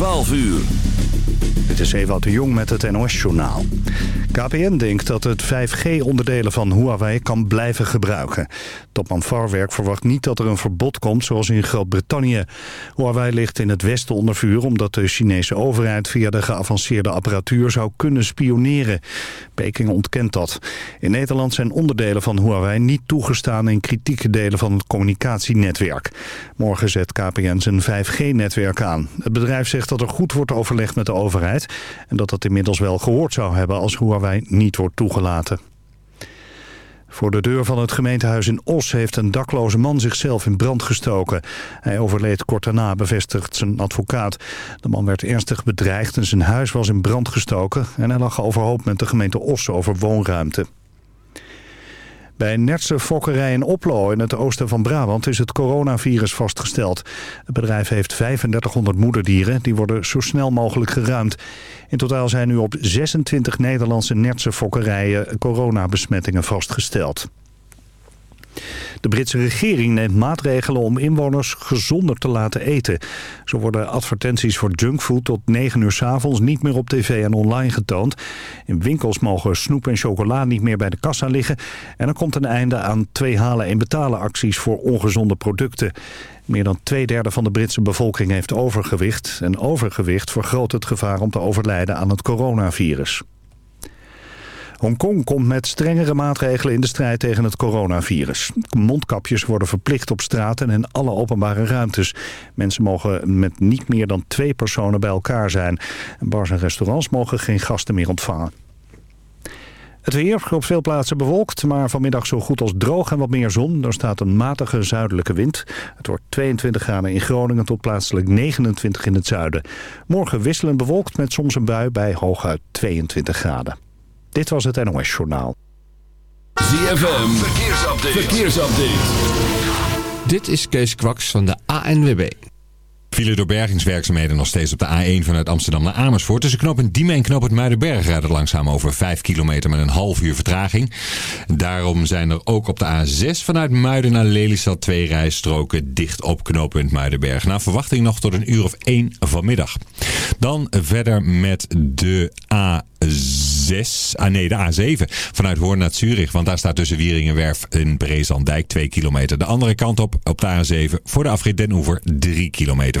12 uur. Dit is Ewout de Jong met het NOS-journaal. KPN denkt dat het 5G-onderdelen van Huawei kan blijven gebruiken. Topman Farwerk verwacht niet dat er een verbod komt zoals in Groot-Brittannië. Huawei ligt in het westen onder vuur omdat de Chinese overheid via de geavanceerde apparatuur zou kunnen spioneren. Peking ontkent dat. In Nederland zijn onderdelen van Huawei niet toegestaan in kritieke delen van het communicatienetwerk. Morgen zet KPN zijn 5G-netwerk aan. Het bedrijf zegt dat er goed wordt overlegd met de overheid en dat dat inmiddels wel gehoord zou hebben als Huawei niet wordt toegelaten. Voor de deur van het gemeentehuis in Os heeft een dakloze man zichzelf in brand gestoken. Hij overleed kort daarna, bevestigt zijn advocaat. De man werd ernstig bedreigd en zijn huis was in brand gestoken... en hij lag overhoop met de gemeente Os over woonruimte. Bij Nertse fokkerij in Oplo in het oosten van Brabant is het coronavirus vastgesteld. Het bedrijf heeft 3500 moederdieren, die worden zo snel mogelijk geruimd. In totaal zijn nu op 26 Nederlandse Nertse fokkerijen coronabesmettingen vastgesteld. De Britse regering neemt maatregelen om inwoners gezonder te laten eten. Zo worden advertenties voor junkfood tot 9 uur s avonds niet meer op tv en online getoond. In winkels mogen snoep en chocola niet meer bij de kassa liggen. En er komt een einde aan twee halen en betalen acties voor ongezonde producten. Meer dan twee derde van de Britse bevolking heeft overgewicht. En overgewicht vergroot het gevaar om te overlijden aan het coronavirus. Hongkong komt met strengere maatregelen in de strijd tegen het coronavirus. Mondkapjes worden verplicht op straten en alle openbare ruimtes. Mensen mogen met niet meer dan twee personen bij elkaar zijn. Bars en restaurants mogen geen gasten meer ontvangen. Het weer op veel plaatsen bewolkt, maar vanmiddag zo goed als droog en wat meer zon. Er staat een matige zuidelijke wind. Het wordt 22 graden in Groningen tot plaatselijk 29 in het zuiden. Morgen wisselend bewolkt met soms een bui bij hooguit 22 graden. Dit was het NOS Journaal. ZFM, verkeersupdate. verkeersupdate. Dit is Kees Kwaks van de ANWB. File door bergingswerkzaamheden nog steeds op de A1 vanuit Amsterdam naar Amersfoort. Tussen knop en Diemen en knop het Muidenberg rijden langzaam over 5 kilometer met een half uur vertraging. Daarom zijn er ook op de A6 vanuit Muiden naar Lelystad twee rijstroken dicht op knooppunt Muidenberg. Na verwachting nog tot een uur of 1 vanmiddag. Dan verder met de A6, ah nee de A7 vanuit Hoorn naar Zurich. Want daar staat tussen Wieringenwerf en Brezandijk 2 kilometer. De andere kant op, op de A7 voor de afrit Den Oever 3 kilometer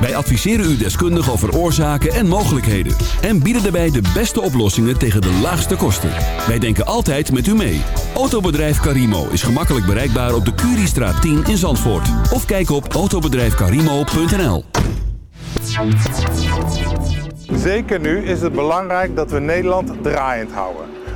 Wij adviseren u deskundig over oorzaken en mogelijkheden. En bieden daarbij de beste oplossingen tegen de laagste kosten. Wij denken altijd met u mee. Autobedrijf Carimo is gemakkelijk bereikbaar op de Curiestraat 10 in Zandvoort. Of kijk op autobedrijfcarimo.nl Zeker nu is het belangrijk dat we Nederland draaiend houden.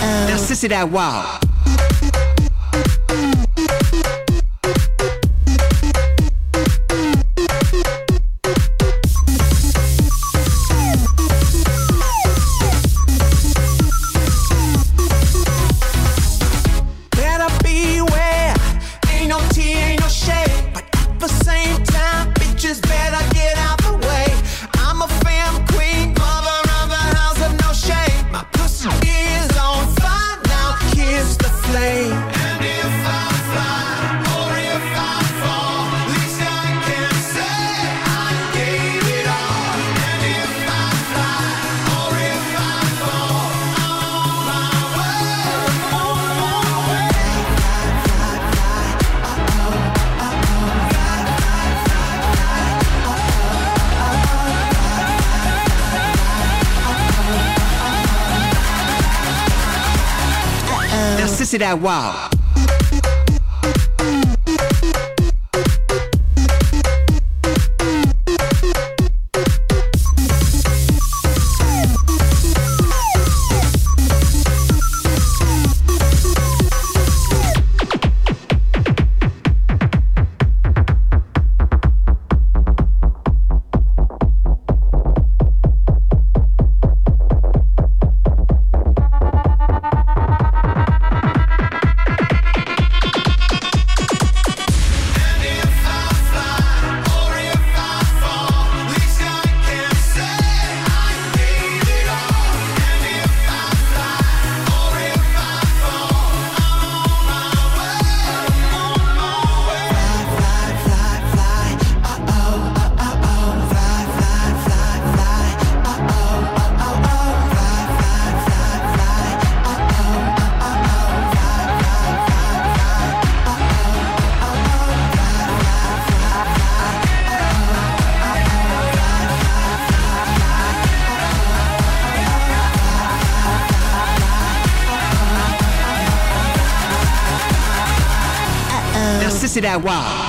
Now, sissy, that wow. That wow. Now,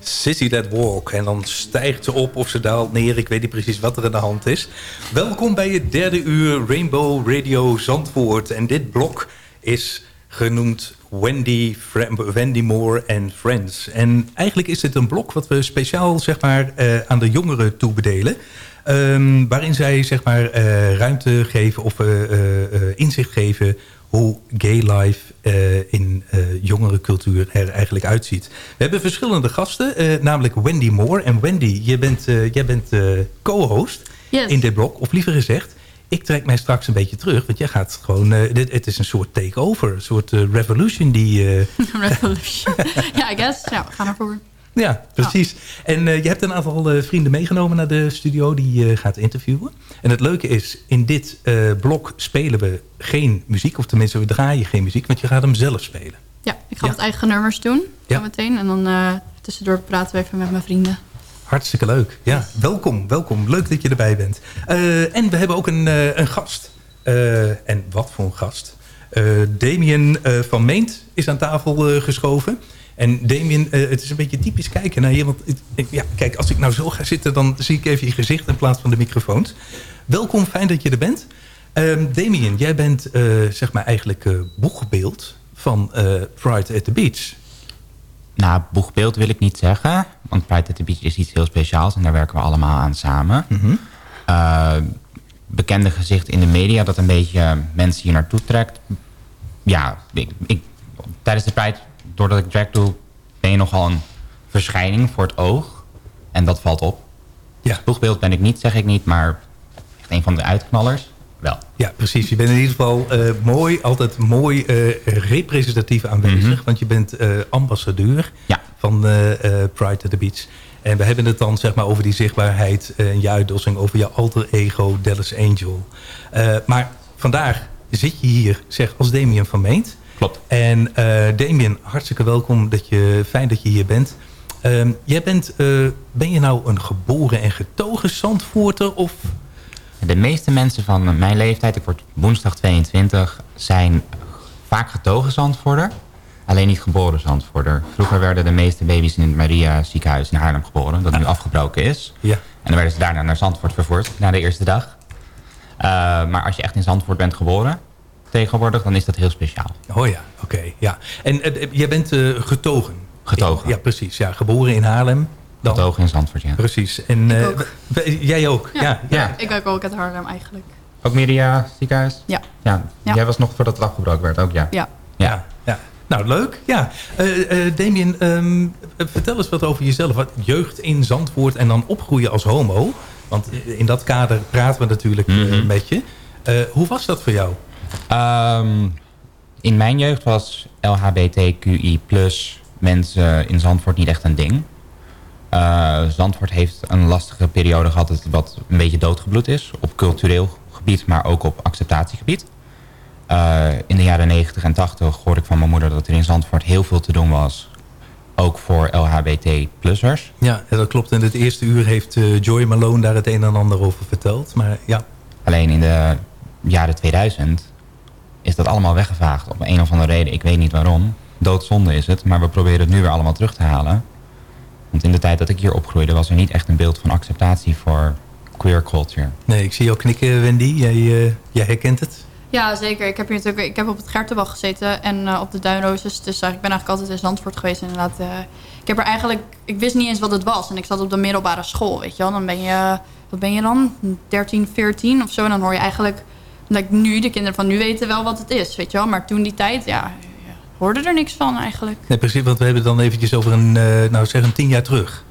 sissy that Walk. En dan stijgt ze op of ze daalt neer. Ik weet niet precies wat er aan de hand is. Welkom bij het derde uur Rainbow Radio Zandvoort. En dit blok is genoemd Wendy, Wendy Moore and Friends. En eigenlijk is dit een blok wat we speciaal zeg maar, eh, aan de jongeren toebedelen. Ehm, waarin zij zeg maar, eh, ruimte geven of eh, eh, inzicht geven hoe gay life in eh jongerencultuur er eigenlijk uitziet. We hebben verschillende gasten, namelijk Wendy Moore. En Wendy, je bent, jij bent co-host Yes. in dit blok. Of liever gezegd, ik trek mij straks een beetje terug. Want jij gaat gewoon, dit, het is een soort takeover. Een soort revolution die... Revolution. ja, I guess. Ja, we gaan ervoor. Ja, precies. En eh, je hebt een aantal eh, vrienden meegenomen naar de studio die je gaat interviewen. En het leuke is, in dit eh, blok spelen we geen muziek. Of tenminste, we draaien geen muziek, want je gaat hem zelf spelen. Ja, ik ga Ja. wat eigen nummers doen. Ja. Meteen. En dan eh, tussendoor praten we even met mijn vrienden. Hartstikke leuk. Ja, welkom, welkom. Leuk dat je erbij bent. Eh, en we hebben ook een, eh, een gast. Eh, en wat voor een gast. Eh Damien eh, van Meent is aan tafel eh, geschoven. En Damien, eh, het is een beetje typisch kijken naar je. Want het- ja, kijk, als ik nou zo ga zitten, dan zie ik even je gezicht in plaats van de microfoons. Welkom, fijn dat je er bent. Ehm Damien, jij bent eh, zeg maar eigenlijk eh, boegbeeld van Pride at the Beach. Nou, boegbeeld wil ik niet zeggen. Want Pride at the Beach is iets heel speciaals. En daar werken we allemaal aan samen. Eh, bekende gezicht in de media dat een beetje mensen hier naartoe trekt. Ja, ik, ik, tijdens de Pride, doordat ik drag doe... ben je nogal een verschijning voor het oog. En dat valt op. Ja. Boegbeeld ben ik niet, zeg ik niet. Maar echt een van de uitknallers, wel. Ja, precies. Je bent in ieder geval eh, mooi, altijd mooi eh, representatief aanwezig. Want je bent eh, ambassadeur Ja. van Pride at the Beach. En we hebben het dan zeg maar, over die zichtbaarheid en je uitdossing over je alter ego Dallas Angel. Maar vandaag zit je hier zeg, als Damien van Meent. Klopt. En eh Damien, hartstikke welkom. Dat je, fijn dat je hier bent. Ehm, jij bent, eh, ben je nou een geboren en getogen Zandvoorter? Of De meeste mensen van mijn leeftijd, ik word woensdag 22, zijn vaak getogen Zandvoorter. Alleen niet geboren Zandvoorter. Vroeger werden de meeste baby's in het Maria ziekenhuis in Haarlem geboren. Dat nu afgebroken is. Ja. En dan werden ze daarna naar Zandvoort vervoerd. Na de eerste dag. Eh, maar als je echt in Zandvoort bent geboren. Tegenwoordig. Dan is dat heel speciaal. Oh ja, oké. ja. En eh, jij bent eh, getogen? Getogen. Ja, precies. Ja, geboren in Haarlem. Dan. Getogen in Zandvoort, ja. Precies. En, eh, ook. jij ook? Ja. ja. Ik werk ook uit Haarlem eigenlijk. Ook Media ziekenhuis? Ja. ja. Ja. Jij was nog voordat het afgebroken werd, ook ja. Ja. Ja. ja. Nou, leuk. Ja. Eh eh, Damien, ehm, eh, vertel eens wat over jezelf. Wat jeugd in Zandvoort en dan opgroeien als homo. Want in dat kader praten we natuurlijk eh, Mhm. met je. Eh, hoe was dat voor jou? Ehm, in mijn jeugd was LHBTQI mensen in Zandvoort niet echt een ding. Eh, Zandvoort heeft een lastige periode gehad dat wat een beetje doodgebloed is. Op cultureel gebied, maar ook op acceptatiegebied. Eh, in de jaren 90 en 80 hoorde ik van mijn moeder dat er in Zandvoort heel veel te doen was. Ook voor LHBT-plussers. Ja, dat klopt. In het eerste uur heeft eh, Joy Malone daar het een en ander over verteld. Maar ja, Alleen in de jaren 2000 is dat allemaal weggevaagd. Op een of andere reden, ik weet niet waarom. Doodzonde is het, maar we proberen het nu weer allemaal terug te halen. Want in de tijd dat ik hier opgroeide was er niet echt een beeld van acceptatie voor queer culture. nee, ik zie jou knikken, Wendy. Jij, eh, jij herkent het? Ja, zeker. Ik heb hier natuurlijk, ik heb op het Gertenbach gezeten en eh, op de Duinroses. Dus ik ben eigenlijk altijd in Zandvoort geweest inderdaad. eh. ik heb er eigenlijk, ik wist niet eens wat het was. En ik zat op de middelbare school, weet je wel. Dan ben je, wat ben je dan? 13, 14 of zo. En dan hoor je eigenlijk, like nu, de kinderen van nu weten wel wat het is, weet je wel. Maar toen die tijd, ja, ja, hoorde er niks van eigenlijk. Nee, precies, want we hebben het dan eventjes over een, eh, nou zeg een tien jaar terug.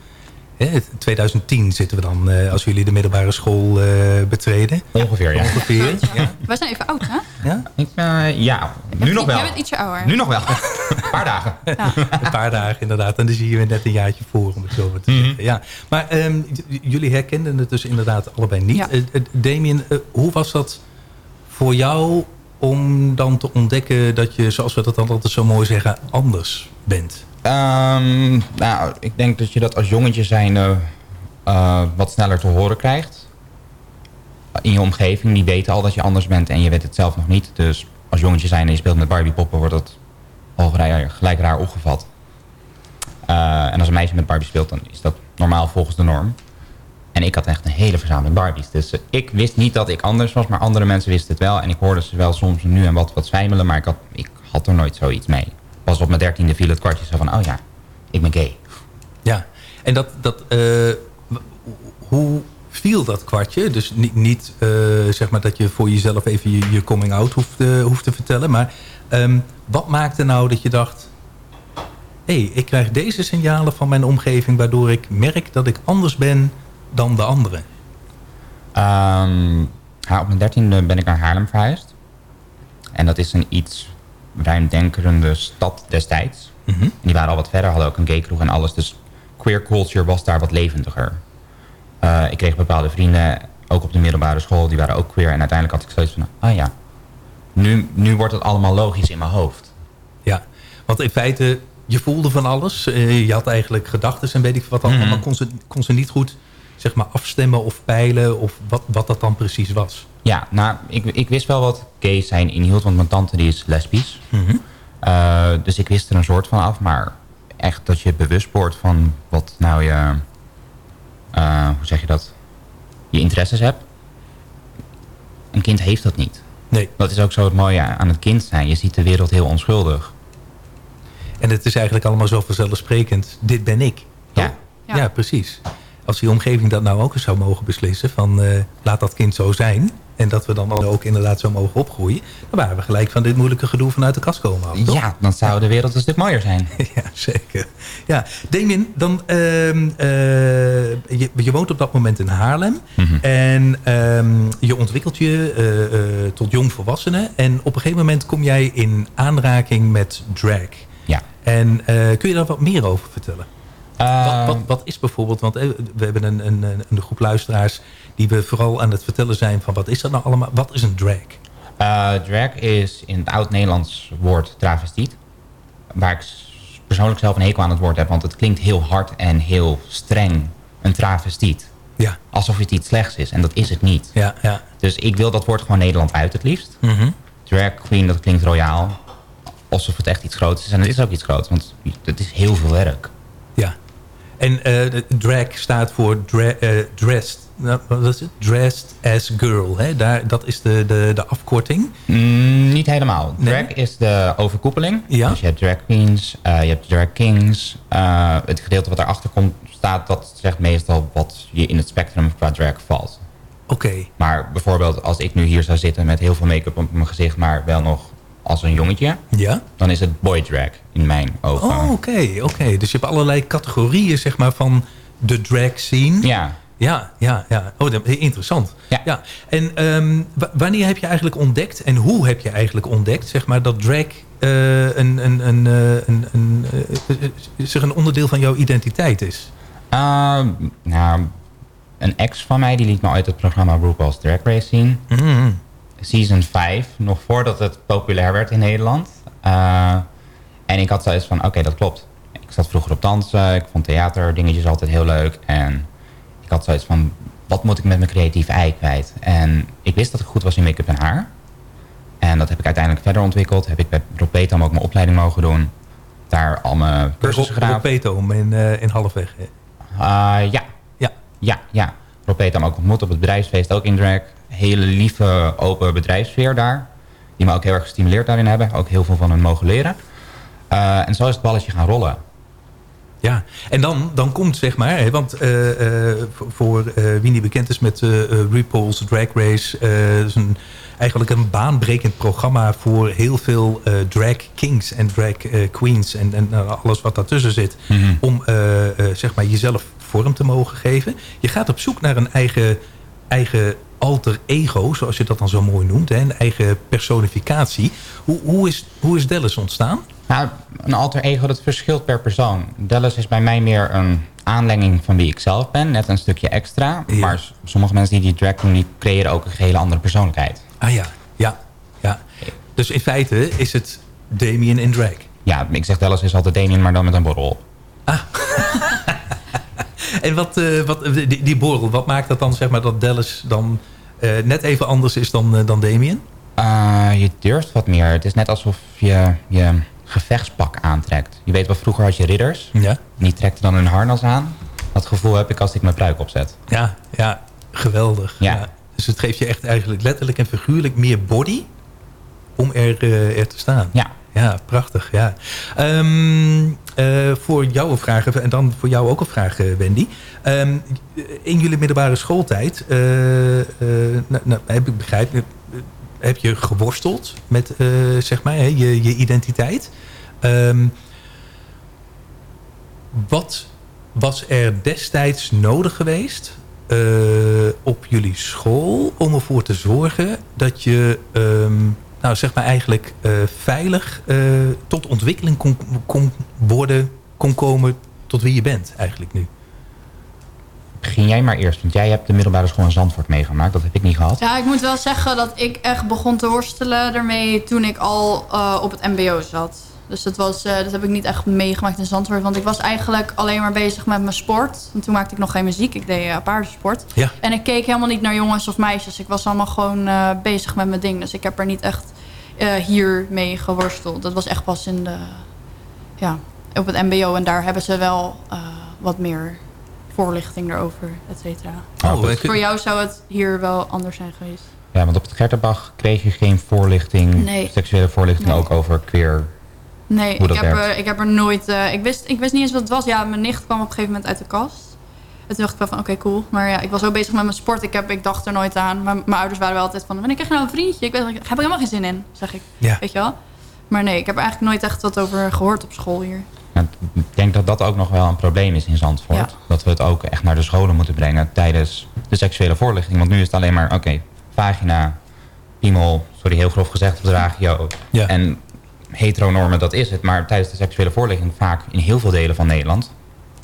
Hè, 2010 zitten we dan, eh, als jullie de middelbare school eh, betreden. Ongeveer, ja. Ongeveer, ja. Wij zijn even oud, hè? ja? Ik, eh, ja, nu nog wel. Jij bent ietsje ouder. Nu nog wel. een paar dagen. Een paar dagen inderdaad. En dan zie je weer net een jaartje voor, om het zo maar te Mhm. zeggen. Ja. Maar ehm, jullie herkenden het dus inderdaad allebei niet. Ja. Damien, hoe was dat voor jou om dan te ontdekken dat je, zoals we dat dan altijd zo mooi zeggen, anders bent? Ehm, nou, ik denk dat je dat als jongetje zijnde eh, wat sneller te horen krijgt. In je omgeving, die weten al dat je anders bent en je weet het zelf nog niet. Dus als jongetje zijnde en je speelt met Barbie-poppen, wordt dat al gelijk, gelijk raar opgevat. Eh, en als een meisje met Barbie speelt, dan is dat normaal volgens de norm. En ik had echt een hele verzameling Barbies. Dus eh, ik wist niet dat ik anders was, maar andere mensen wisten het wel. En ik hoorde ze wel soms nu en wat, wat zwijmelen, maar ik had, ik had er nooit zoiets mee. Pas op mijn dertiende viel het kwartje zo van, oh ja, ik ben gay. Ja, en dat, dat, eh, hoe viel dat kwartje? Dus niet, niet eh, zeg maar dat je voor jezelf even je, coming out hoeft, hoeft te vertellen. Maar ehm, wat maakte nou dat je dacht... hé, hey, ik krijg deze signalen van mijn omgeving... waardoor ik merk dat ik anders ben dan de anderen? Ehm, ja, op mijn dertiende ben ik naar Haarlem verhuisd. En dat is een iets ruimdenkerende stad destijds. Mhm. En die waren al wat verder, hadden ook een gaykroeg en alles. Dus queer culture was daar wat levendiger. Eh, ik kreeg bepaalde vrienden, ook op de middelbare school, die waren ook queer. En uiteindelijk had ik zoiets van, ah ja, nu, nu wordt het allemaal logisch in mijn hoofd. Ja, want in feite, je voelde van alles. Eh, je had eigenlijk gedachten en weet ik wat allemaal. Mhm. Maar kon ze, kon ze niet goed zeg maar, afstemmen of peilen... of wat, wat dat dan precies was. Ja, nou, ik, ik wist wel wat gay zijn inhield, want mijn tante die is lesbisch. Mhm. Eh, dus ik wist er een soort van af, maar echt dat je bewust wordt van wat nou je, eh, hoe zeg je dat, je interesses hebt. Een kind heeft dat niet. Nee. Dat is ook zo het mooie aan het kind zijn. Je ziet de wereld heel onschuldig. En het is eigenlijk allemaal zo vanzelfsprekend. Dit ben ik. Ja. Ja, precies. Als die omgeving dat nou ook eens zou mogen beslissen... van eh, laat dat kind zo zijn... en dat we dan ook inderdaad zo mogen opgroeien... dan waren we gelijk van dit moeilijke gedoe vanuit de kast komen af? Ja, dan zou de wereld een stuk mooier zijn. ja, zeker. Ja, Damien, dan, ehm, eh, je, je woont op dat moment in Haarlem. Mhm. En ehm, je ontwikkelt je eh, tot jong volwassene. En op een gegeven moment kom jij in aanraking met drag. Ja. En kun je daar wat meer over vertellen? Eh, wat, wat, wat is bijvoorbeeld, want eh, we hebben een, een, een, groep luisteraars... die we vooral aan het vertellen zijn van wat is dat nou allemaal? Wat is een drag? Eh, drag is in het oud-Nederlands woord travestiet. Waar ik persoonlijk zelf een hekel aan het woord heb. Want het klinkt heel hard en heel streng. Een travestiet. Ja. Alsof het iets slechts is. En dat is het niet. Ja, ja. Dus ik wil dat woord gewoon Nederland uit het liefst. Mhm. Drag queen, dat klinkt royaal. alsof het echt iets groots is. En het is ook iets groots, want het is heel veel werk. En eh, drag staat voor dra eh, dressed. Nou, wat is het? Dressed as girl. Hè? Daar, dat is de, de, de afkorting. Mm, niet helemaal. Nee? Drag is de overkoepeling. Ja. Dus je hebt drag queens, eh, je hebt drag kings. Het gedeelte wat daarachter komt staat, dat zegt meestal wat je in het spectrum qua drag valt. Oké. Maar bijvoorbeeld als ik nu hier zou zitten met heel veel make-up op mijn gezicht, maar wel nog als een jongetje, Ja? dan is het boy drag in mijn ogen. Oh, oké. oké. Dus je hebt allerlei categorieën zeg maar, van de drag scene. Ja. Ja, ja, ja. Oh, dat, interessant. Ja. En ehm, wa- wanneer heb je eigenlijk ontdekt en hoe heb je eigenlijk ontdekt zeg maar, dat drag eh, een, een, een, eh, een, een, eh, zeg een onderdeel van jouw identiteit is? Ehm, nou, een ex van mij die liet me uit het programma RuPaul's Drag Race zien. Mhm. Season 5, nog voordat het populair werd in Nederland. Eh, en ik had zoiets van, oké, dat klopt. Ik zat vroeger op dansen, ik vond theater dingetjes altijd heel leuk. En ik had zoiets van, wat moet ik met mijn creatieve ei kwijt? En ik wist dat ik goed was in make-up en haar. En dat heb ik uiteindelijk verder ontwikkeld. Heb ik bij Rob Petam ook mijn opleiding mogen doen. Daar al mijn cursussen gedaan. Rob Petom in, eh, in Halfweg. Uh, ja. Ja. Ja, ja. Rob Peter hem ook ontmoet op het bedrijfsfeest, ook in drag. Hele lieve, open bedrijfsfeer daar. Die me ook heel erg gestimuleerd daarin hebben. Ook heel veel van hen mogen leren. Uh, en zo is het balletje gaan rollen. Ja, en dan, dan komt zeg maar, hè, want uh, uh, voor wie niet bekend is met RuPaul's Drag Race, is een, eigenlijk een baanbrekend programma voor heel veel drag kings en drag queens en, en alles wat daartussen zit, mm -hmm. om zeg maar jezelf vorm te mogen geven. Je gaat op zoek naar een eigen, eigen alter ego, zoals je dat dan zo mooi noemt, hè, een eigen personificatie. Hoe, hoe, is, hoe is Dallas ontstaan? Nou, een alter ego, dat verschilt per persoon. Dallas is bij mij meer een aanlenging van wie ik zelf ben. Net een stukje extra. Ja. Maar sommige mensen die die drag doen, die creëren ook een hele andere persoonlijkheid. Ah ja, ja, ja. Dus in feite is het Damien in drag? Ja, ik zeg Dallas is altijd Damien, maar dan met een borrel. Ah. En wat, uh, wat die, die, borrel, wat maakt dat dan, zeg maar, dat Dallas dan uh, net even anders is dan, dan Damien? je durft wat meer. Het is net alsof je... je gevechtspak aantrekt. Je weet wel, vroeger had je ridders. Ja. Die trekten dan hun harnas aan. Dat gevoel heb ik als ik mijn pruik opzet. Ja, ja geweldig. Ja. ja. Dus het geeft je echt eigenlijk letterlijk en figuurlijk meer body om er, uh, er te staan. Ja. Ja, prachtig. Ja. Um, uh, voor jou een vraag, en dan voor jou ook een vraag, uh, Wendy. Um, in jullie middelbare schooltijd, nou, nou, heb ik begrepen, heb je geworsteld met zeg maar, hè, je, je identiteit. Um, wat was er destijds nodig geweest op jullie school om ervoor te zorgen dat je um, nou, zeg maar eigenlijk uh, veilig tot ontwikkeling kon, kon worden, kon komen tot wie je bent eigenlijk nu? Begin jij maar eerst, want jij hebt de middelbare school in Zandvoort meegemaakt. Dat heb ik niet gehad. Ja, ik moet wel zeggen dat ik echt begon te worstelen ermee toen ik al uh, op het mbo zat. Dus dat, was, uh, dat heb ik niet echt meegemaakt in Zandvoort. Want ik was eigenlijk alleen maar bezig met mijn sport. En toen maakte ik nog geen muziek. Ik deed uh, paardensport. Ja. En ik keek helemaal niet naar jongens of meisjes. Ik was allemaal gewoon bezig met mijn ding. Dus ik heb er niet echt hier mee geworsteld. Dat was echt pas in de, ja, op het mbo. En daar hebben ze wel wat meer voorlichting erover, et cetera. Oh, dus voor jou zou het hier wel anders zijn geweest. Ja, want op het Gertenbach kreeg je geen voorlichting, nee. seksuele voorlichting nee. ook over queer. Nee, hoe dat ik, heb werkt. er, ik heb er nooit... Uh, ik, wist, ik wist niet eens wat het was. Ja, mijn nicht kwam op een gegeven moment uit de kast. En toen dacht ik wel van, oké, okay, cool. Maar ja, ik was zo bezig met mijn sport. Ik, heb, ik dacht er nooit aan. Maar mijn ouders waren wel altijd van... wanneer krijg je nou een vriendje? Ik, weet, ik heb er helemaal geen zin in, zeg ik. Ja. Weet je wel? Maar nee, ik heb er eigenlijk nooit echt wat over gehoord op school hier. Ja, ik denk dat dat ook nog wel een probleem is in Zandvoort. Ja. Dat we het ook echt naar de scholen moeten brengen tijdens de seksuele voorlichting. Want nu is het alleen maar, oké, okay, vagina, piemel, sorry, heel grof gezegd op de radio. Ja. En heteronormen, dat is het. Maar tijdens de seksuele voorlichting vaak in heel veel delen van Nederland...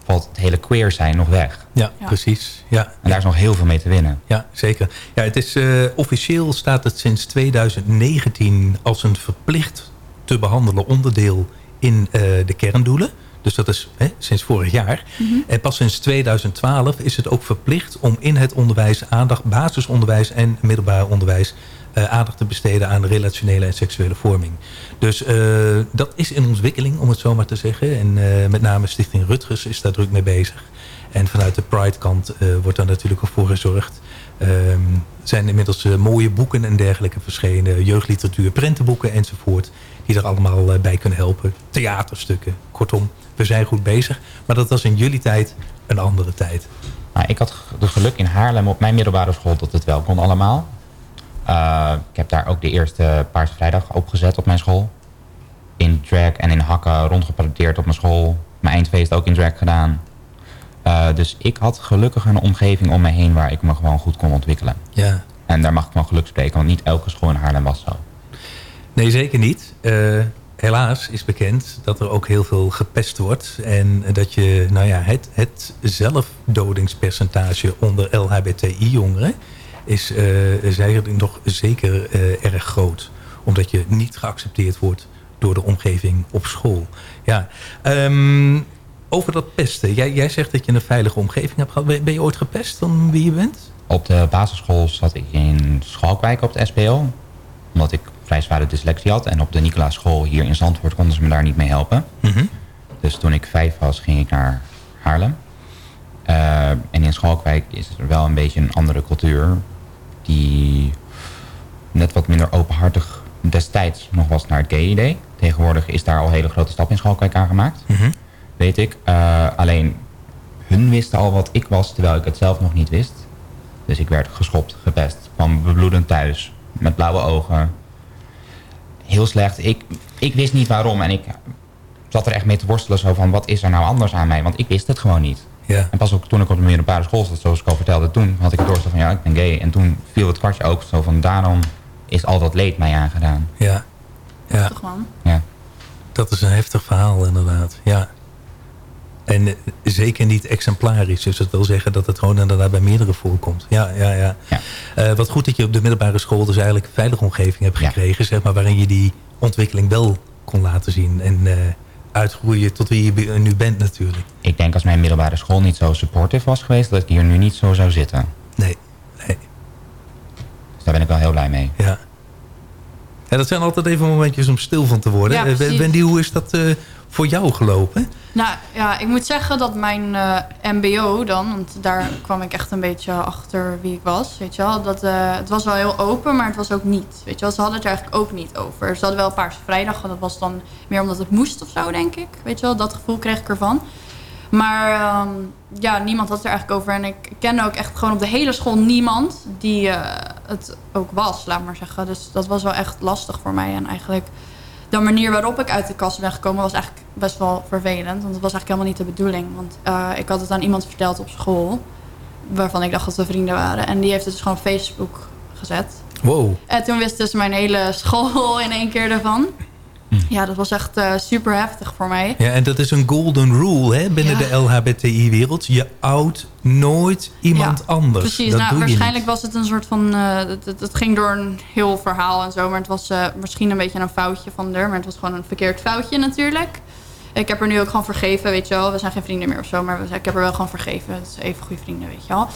valt het hele queer zijn nog weg. Ja, ja. precies. Ja. En daar is nog heel veel mee te winnen. Ja, zeker. Ja, het is, uh, officieel staat het sinds 2019 als een verplicht te behandelen onderdeel in uh, de kerndoelen. Dus dat is hè, sinds vorig jaar. En pas sinds 2012 is het ook verplicht om in het onderwijs aandacht, basisonderwijs en middelbaar onderwijs, eh, aandacht te besteden aan relationele en seksuele vorming. Dus eh, dat is in ontwikkeling, om het zo maar te zeggen. En eh, met name Stichting Rutgers is daar druk mee bezig. En vanuit de Pride-kant wordt daar natuurlijk ook voor gezorgd. Ehm, Er zijn inmiddels mooie boeken en dergelijke verschenen. Jeugdliteratuur, prentenboeken enzovoort. Die er allemaal bij kunnen helpen. Theaterstukken. Kortom, we zijn goed bezig. Maar dat was in jullie tijd een andere tijd. Maar ik had de geluk in Haarlem op mijn middelbare school dat het wel kon allemaal. Eh, ik heb daar ook de eerste Paarse Vrijdag opgezet op mijn school. In drag en in hakken rondgeparodeerd op mijn school. Mijn eindfeest ook in drag gedaan. Eh, dus ik had gelukkig een omgeving om me heen waar ik me gewoon goed kon ontwikkelen. Ja. En daar mag ik van geluk spreken, want niet elke school in Haarlem was zo. Nee, zeker niet. Eh, helaas is bekend dat er ook heel veel gepest wordt. En dat je, nou ja, het, het zelfdodingspercentage onder LHBTI-jongeren is uh, zeker, nog zeker uh, erg groot. Omdat je niet geaccepteerd wordt door de omgeving op school. Ja, um, over dat pesten. Jij, jij zegt dat je een veilige omgeving hebt gehad. Ben je ooit gepest van wie je bent? Op de basisschool zat ik in Schalkwijk op de SPO. Omdat ik vrij zware dyslexie had. En op de Nicolaas school hier in Zandvoort konden ze me daar niet mee helpen. Mm -hmm. Dus toen ik vijf was, ging ik naar Haarlem. Uh, en in Schalkwijk is er wel een beetje een andere cultuur. Die net wat minder openhartig destijds nog was naar het gay-idee. Tegenwoordig is daar al een hele grote stap in Schalkwijk aangemaakt. Mm -hmm. Weet ik. Uh, alleen hun wisten al wat ik was, terwijl ik het zelf nog niet wist. Dus ik werd geschopt, gepest, kwam bebloedend thuis, met blauwe ogen. Heel slecht. Ik, ik wist niet waarom en ik zat er echt mee te worstelen zo van... wat is er nou anders aan mij? Want ik wist het gewoon niet. Ja. En pas ook toen ik op de middelbare school zat, zoals ik al vertelde... toen had ik het doorste van ja, ik ben gay. En toen viel het kwartje ook zo van daarom is al dat leed mij aangedaan. Ja. ja. Toch man? Ja. Dat is een heftig verhaal inderdaad, ja. En uh, zeker niet exemplarisch. Dus dat wil zeggen dat het gewoon inderdaad bij meerdere voorkomt. Ja, ja, ja. ja. Uh, wat goed dat je op de middelbare school dus eigenlijk een veilige omgeving hebt gekregen. Ja. Zeg maar, waarin je die ontwikkeling wel kon laten zien. En uh, uitgroeien tot wie je nu bent natuurlijk. Ik denk als mijn middelbare school niet zo supportive was geweest... dat ik hier nu niet zo zou zitten. Nee, nee. Dus daar ben ik wel heel blij mee. Ja. Ja, dat zijn altijd even momentjes om stil van te worden. Ja, uh, Wendy, hoe is dat uh, voor jou gelopen? Nou ja, ik moet zeggen dat mijn uh, mbo dan... want daar kwam ik echt een beetje achter wie ik was, weet je wel. Dat, uh, het was wel heel open, maar het was ook niet. Weet je wel, ze hadden het er eigenlijk ook niet over. Ze hadden wel een Paarse Vrijdag, dat was dan meer omdat het moest of zo, denk ik. Weet je wel, dat gevoel kreeg ik ervan. Maar um, ja, niemand had het er eigenlijk over. En ik kende ook echt gewoon op de hele school niemand die uh, het ook was, laat maar zeggen. Dus dat was wel echt lastig voor mij. En eigenlijk de manier waarop ik uit de kast ben gekomen was eigenlijk best wel vervelend. Want het was eigenlijk helemaal niet de bedoeling. Want uh, ik had het aan iemand verteld op school. Waarvan ik dacht dat we vrienden waren. En die heeft het dus gewoon op Facebook gezet. Wow. En toen wist dus mijn hele school in één keer ervan. Ja, dat was echt uh, super heftig voor mij. Ja, en dat is een golden rule hè, binnen ja. de LHBTI-wereld. Je oudt nooit iemand ja, anders. Precies, dat nou, doe waarschijnlijk was het een soort van... Uh, het, het, het, ging door een heel verhaal en zo. Maar het was uh, misschien een beetje een foutje van er. Maar het was gewoon een verkeerd foutje natuurlijk. Ik heb er nu ook gewoon vergeven, weet je wel. We zijn geen vrienden meer of zo. Maar ik heb er wel gewoon vergeven. Het is even goede vrienden, weet je wel.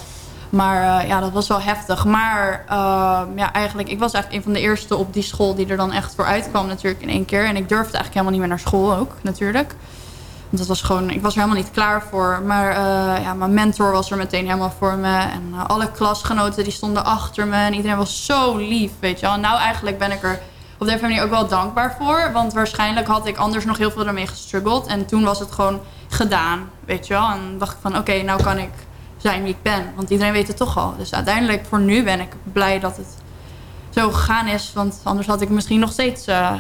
Maar uh, ja, dat was wel heftig. Maar uh, ja, eigenlijk, ik was eigenlijk een van de eerste op die school die er dan echt voor uitkwam natuurlijk in één keer. En ik durfde eigenlijk helemaal niet meer naar school ook, natuurlijk. Want dat was gewoon, ik was er helemaal niet klaar voor. Maar uh, ja, mijn mentor was er meteen helemaal voor me. En alle klasgenoten die stonden achter me. En iedereen was zo lief, weet je wel. En nou eigenlijk ben ik er op deze manier ook wel dankbaar voor. Want waarschijnlijk had ik anders nog heel veel ermee gestruggeld. En toen was het gewoon gedaan, weet je wel. En dacht ik van, oké, nou kan ik zijn wie ik ben. Want iedereen weet het toch al. Dus uiteindelijk voor nu ben ik blij dat het zo gegaan is. Want anders had ik misschien nog steeds uh,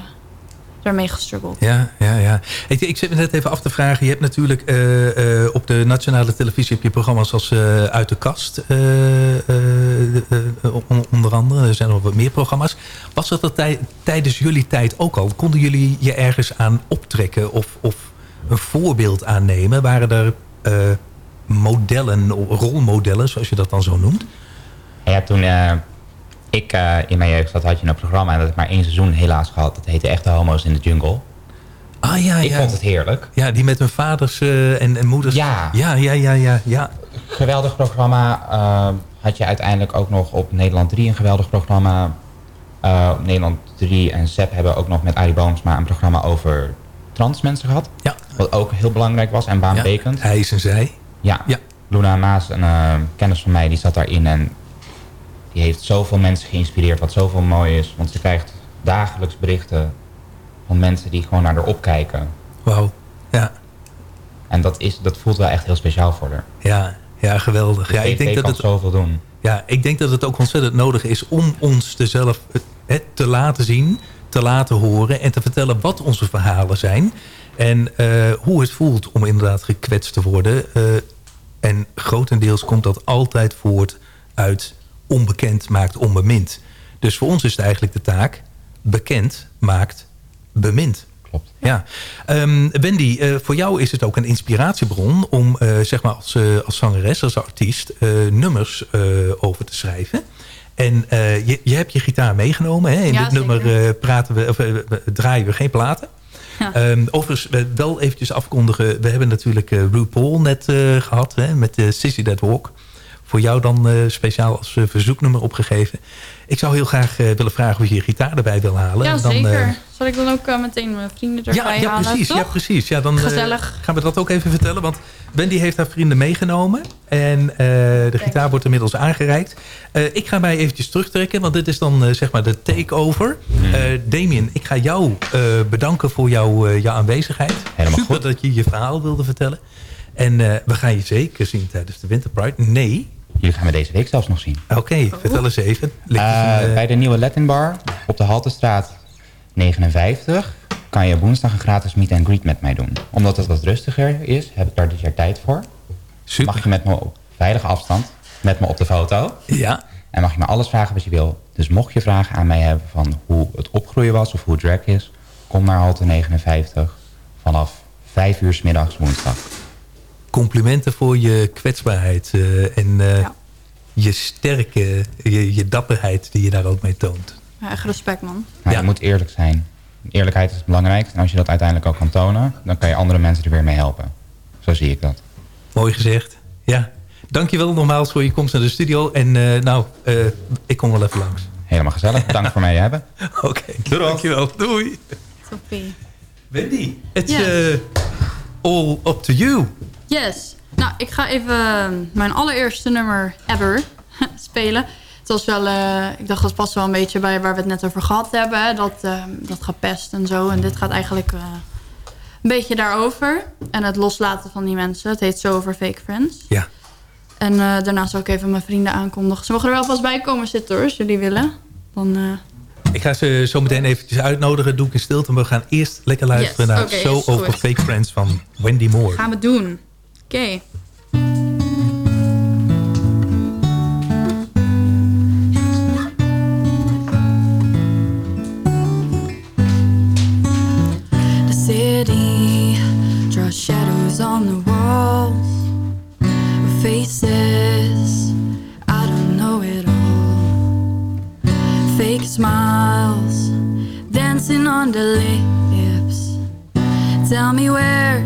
ermee gestruggeld. Ja, ja, ja. Ik, ik zit me net even af te vragen. Je hebt natuurlijk uh, uh, op de nationale televisie heb je programma's als Uit de Kast. onder andere. Er zijn nog wat meer programma's. Was dat tij tijdens jullie tijd ook al? Konden jullie je ergens aan optrekken? Of, of een voorbeeld aannemen? Waren er modellen, rolmodellen, zoals je dat dan zo noemt? Ja, toen uh, ik uh, in mijn jeugd zat, had je een programma... en dat heb maar één seizoen helaas gehad. Dat heette Echte Homo's in de Jungle. Ah ja, Ik ja. vond het heerlijk. Ja, die met hun vaders eh, en, en moeders. Ja. Ja, ja, ja, ja. ja. Geweldig programma. eh, had je uiteindelijk ook nog op Nederland 3 een geweldig programma. Eh, op Nederland 3 en ZEP hebben ook nog met Arie Boomsma een programma over trans mensen gehad. Ja. Wat ook heel belangrijk was en baanbrekend. Hij is en zij. Ja. Ja. Luna Maas, een eh, kennis van mij, die zat daarin en die heeft zoveel mensen geïnspireerd, wat zoveel mooi is. Want ze krijgt dagelijks berichten van mensen die gewoon naar haar opkijken. Wauw. Ja. En dat, is, dat voelt wel echt heel speciaal voor haar. Ja, ja geweldig. Ja, ik denk dat het, zoveel doen. ja, ik denk dat het ook ontzettend nodig is om ons zelf het, het te laten zien, te laten horen en te vertellen wat onze verhalen zijn. En eh, hoe het voelt om inderdaad gekwetst te worden. Eh, en grotendeels komt dat altijd voort uit onbekend maakt onbemind. Dus voor ons is het eigenlijk de taak, bekend maakt bemind. Klopt. Ja. Ehm, Wendy, eh, voor jou is het ook een inspiratiebron om eh, zeg maar als, als zangeres, als artiest, eh, nummers eh, over te schrijven. En eh, je, je hebt je gitaar meegenomen. Hè? In Ja, dit nummer zeker. eh, praten we, of, draaien we geen platen. Ja. Ehm, overigens, we wel eventjes afkondigen. We hebben natuurlijk eh, RuPaul net eh, gehad hè, met uh, Sissy That Walk. Voor jou dan eh, speciaal als eh, verzoeknummer opgegeven. Ik zou heel graag eh, willen vragen of je je gitaar erbij wil halen. Ja, En dan, zeker. Zal ik dan ook meteen mijn vrienden ja, erbij ja, halen? precies, toch? ja, precies. Ja, dan eh, Gezellig. gaan we dat ook even vertellen. Want Wendy heeft haar vrienden meegenomen. En eh, de gitaar wordt inmiddels aangereikt. Eh, ik ga mij eventjes terugtrekken. Want dit is dan eh, zeg maar de takeover. Eh Damien, ik ga jou eh, bedanken voor jouw eh, jouw aanwezigheid. Helemaal Super goed. dat je je verhaal wilde vertellen. En eh, we gaan je zeker zien tijdens de Winter Pride. Nee. Jullie gaan me deze week zelfs nog zien. Oké, vertel eens even. Eh, een, eh, bij de nieuwe Latin Bar op de Haltestraat 59 kan je woensdag een gratis meet and greet met mij doen. Omdat het wat rustiger is, heb ik daar dit jaar tijd voor. Super. Mag je met me op veilige afstand, met me op de foto. Ja. En mag je me alles vragen wat je wil. Dus mocht je vragen aan mij hebben van hoe het opgroeien was of hoe drag is... kom naar Halte 59 vanaf 5 uur 's middags woensdag. Complimenten voor je kwetsbaarheid eh, en eh, Ja. je sterke, je, je dapperheid die je daar ook mee toont. Ja, echt respect, man. Maar Ja. je moet eerlijk zijn. Eerlijkheid is het belangrijkste. En als je dat uiteindelijk ook kan tonen... dan kan je andere mensen er weer mee helpen. Zo zie ik dat. Mooi gezegd. Ja. Dankjewel nogmaals voor je komst naar de studio. En eh, nou, eh, ik kom wel even langs. Helemaal gezellig. Bedankt voor mij te hebben. Oké, dankjewel. Doei. Toppie. Wendy, it's Yes. eh, all up to you. Yes. Nou, ik ga even mijn allereerste nummer ever spelen. Het was wel, eh, ik dacht dat past wel een beetje bij waar we het net over gehad hebben. hè. Dat, eh, dat gepest en zo. En dit gaat eigenlijk eh, een beetje daarover. En het loslaten van die mensen. Het heet So Over Fake Friends. Ja. En eh, daarna zal ik even mijn vrienden aankondigen. Ze mogen er wel vast bij komen zitten hoor, als jullie willen. Dan, Ik ga ze zo meteen eventjes uitnodigen. Doe ik in stilte. Maar we gaan eerst lekker luisteren Yes, naar is Over. Fake Friends van Wendy Moore. gaan we doen. Oké. The city draws shadows on the walls. Faces, I don't know it all. Fake smiles, dancing on the lips. Tell me where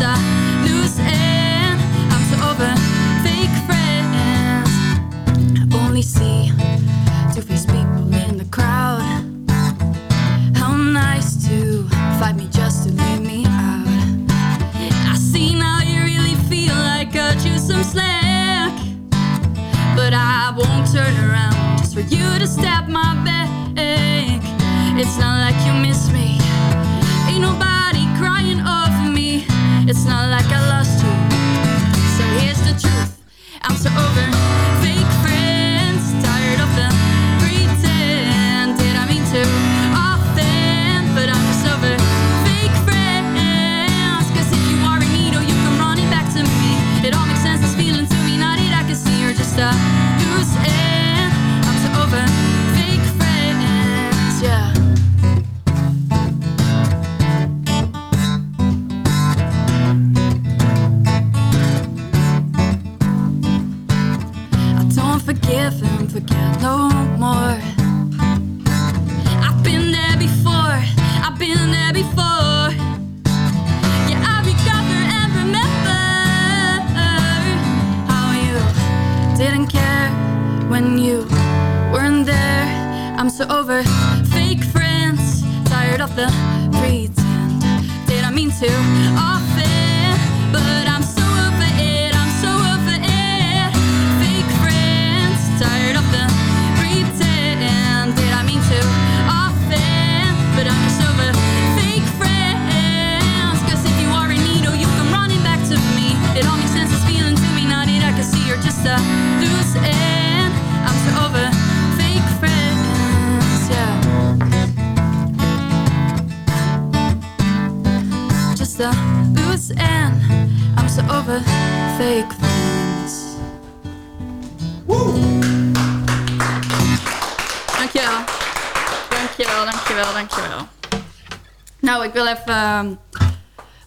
I'm so over fake friends. I only see two-faced people in the crowd. How nice to fight me just to leave me out. I see now you really feel some slack. But I won't turn around just for you to stab my back. It's not like you miss me. It's not like I lost you. So here's the truth. I'm so over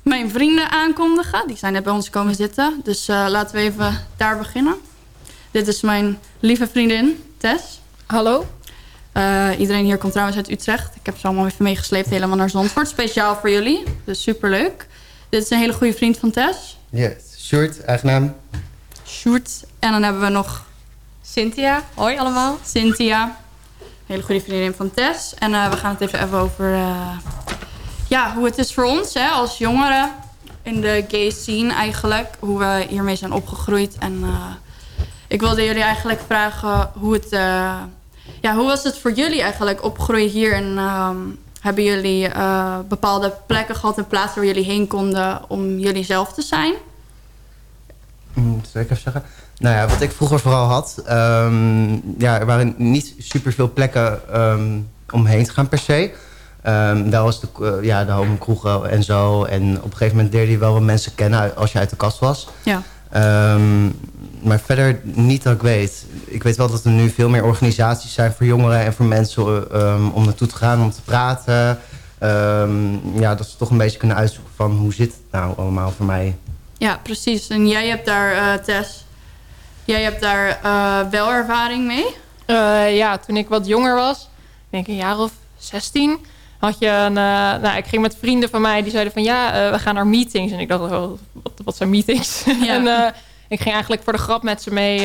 mijn vrienden aankondigen. Die zijn net bij ons komen zitten. Dus eh, laten we even daar beginnen. Dit is mijn lieve vriendin, Tess. Hallo. Eh, iedereen hier komt trouwens uit Utrecht. Ik heb ze allemaal even meegesleept helemaal naar Zandvoort. Speciaal voor jullie. Dus superleuk. Dit is een hele goede vriend van Tess. Yes, Sjoerd, eigen naam. Sjoerd. En dan hebben we nog... Cynthia. Hoi allemaal. Cynthia. Een hele goede vriendin van Tess. En eh, we gaan het even hebben over... eh, ja, hoe het is voor ons hè, als jongeren in de gay scene eigenlijk. Hoe we hiermee zijn opgegroeid. En eh, ik wilde jullie eigenlijk vragen hoe het... eh, ja, hoe was het voor jullie eigenlijk opgroeien hier? En ehm, hebben jullie eh, bepaalde plekken gehad en plaatsen waar jullie heen konden om jullie zelf te zijn? Mm, zal ik even zeggen? Nou ja, wat ik vroeger vooral had... ehm, ja, er waren niet superveel plekken ehm, om heen te gaan per se. Ehm, daar was de, eh, ja, de homokroegen en zo. En op een gegeven moment leerde je wel wat mensen kennen als je uit de kast was. Ja. Ehm, maar verder niet dat ik weet. Ik weet wel dat er nu veel meer organisaties zijn voor jongeren en voor mensen ehm, om naartoe te gaan, om te praten. Ehm, ja, dat ze toch een beetje kunnen uitzoeken van hoe zit het nou allemaal voor mij. Ja, precies. En jij hebt daar, eh, Tess, jij hebt daar eh, wel ervaring mee? Eh, ja, toen ik wat jonger was, ik denk een jaar of 16, had je een. eh, nou, ik ging met vrienden van mij die zeiden van ja, eh, we gaan naar meetings. En ik dacht, oh, wat, wat zijn meetings? en eh, ik ging eigenlijk voor de grap met ze mee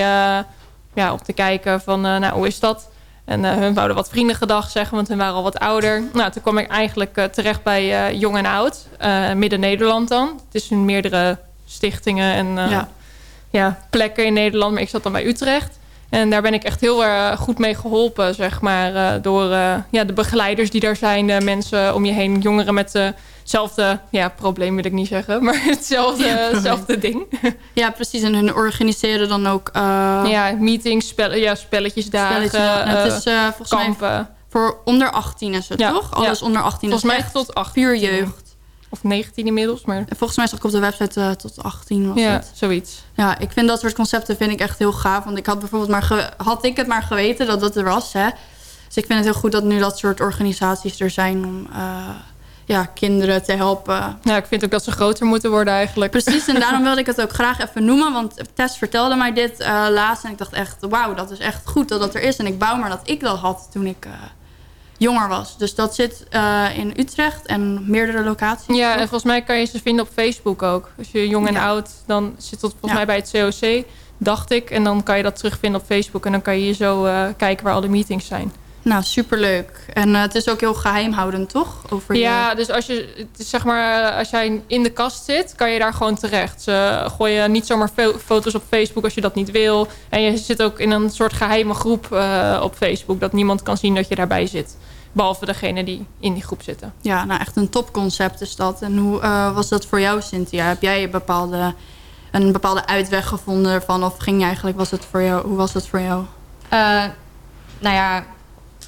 ja, om te kijken van nou, hoe is dat? En hun wouden wat vriendengedag zeggen, want hun waren al wat ouder. Nou, toen kwam ik eigenlijk terecht bij Jong en Oud, Midden-Nederland dan. Het is in meerdere stichtingen en Ja. ja, plekken in Nederland, maar ik zat dan bij Utrecht. En daar ben ik echt heel erg goed mee geholpen, zeg maar. eh, door eh, ja, de begeleiders die daar zijn, de mensen om je heen, jongeren met hetzelfde ja, probleem wil ik niet zeggen, maar hetzelfde, Ja, probleem. hetzelfde ding. Ja, precies. En hun organiseren dan ook... eh, ja, meetings, spel, ja, spelletjesdagen, spelletjes. En het eh, is eh, volgens kampen. mij voor onder 18 is het, Ja, toch? Alles ja. onder 18 Volgens mij echt tot 18. puur jeugd. Of 19 inmiddels, maar... En volgens mij zag ik op de website eh, tot 18 was Ja, het. zoiets. Ja, ik vind dat soort concepten vind ik echt heel gaaf. Want ik had bijvoorbeeld maar had ik het maar geweten dat dat er was. Hè? Dus ik vind het heel goed dat nu dat soort organisaties er zijn om eh, ja, kinderen te helpen. Ja, ik vind ook dat ze groter moeten worden eigenlijk. Precies, en daarom wilde ik het ook graag even noemen. Want Tess vertelde mij dit eh, laatst. En ik dacht echt, wauw, dat is echt goed dat dat er is. En ik bouw maar dat ik dat had toen ik jonger was. Dus dat zit eh, in Utrecht en meerdere locaties. Ja, en volgens mij kan je ze vinden op Facebook ook. Als je jong en Ja. oud, dan zit dat volgens Ja. mij bij het COC, dacht ik. En dan kan je dat terugvinden op Facebook. En dan kan je hier zo eh, kijken waar alle meetings zijn. Nou, superleuk. En eh, het is ook heel geheimhoudend, toch? Over je- Ja, dus als je, het is zeg maar, eh, als jij in de kast zit, kan je daar gewoon terecht. Ze gooien niet zomaar fo- foto's op Facebook als je dat niet wil. En je zit ook in een soort geheime groep eh, op Facebook, dat niemand kan zien dat je daarbij zit. Behalve degene die in die groep zitten. Ja, nou echt een topconcept is dat. En hoe eh, was dat voor jou, Cynthia? Heb jij een bepaalde, een bepaalde uitweg gevonden ervan? Of ging je eigenlijk, was het voor jou, hoe was het voor jou? Eh, nou ja,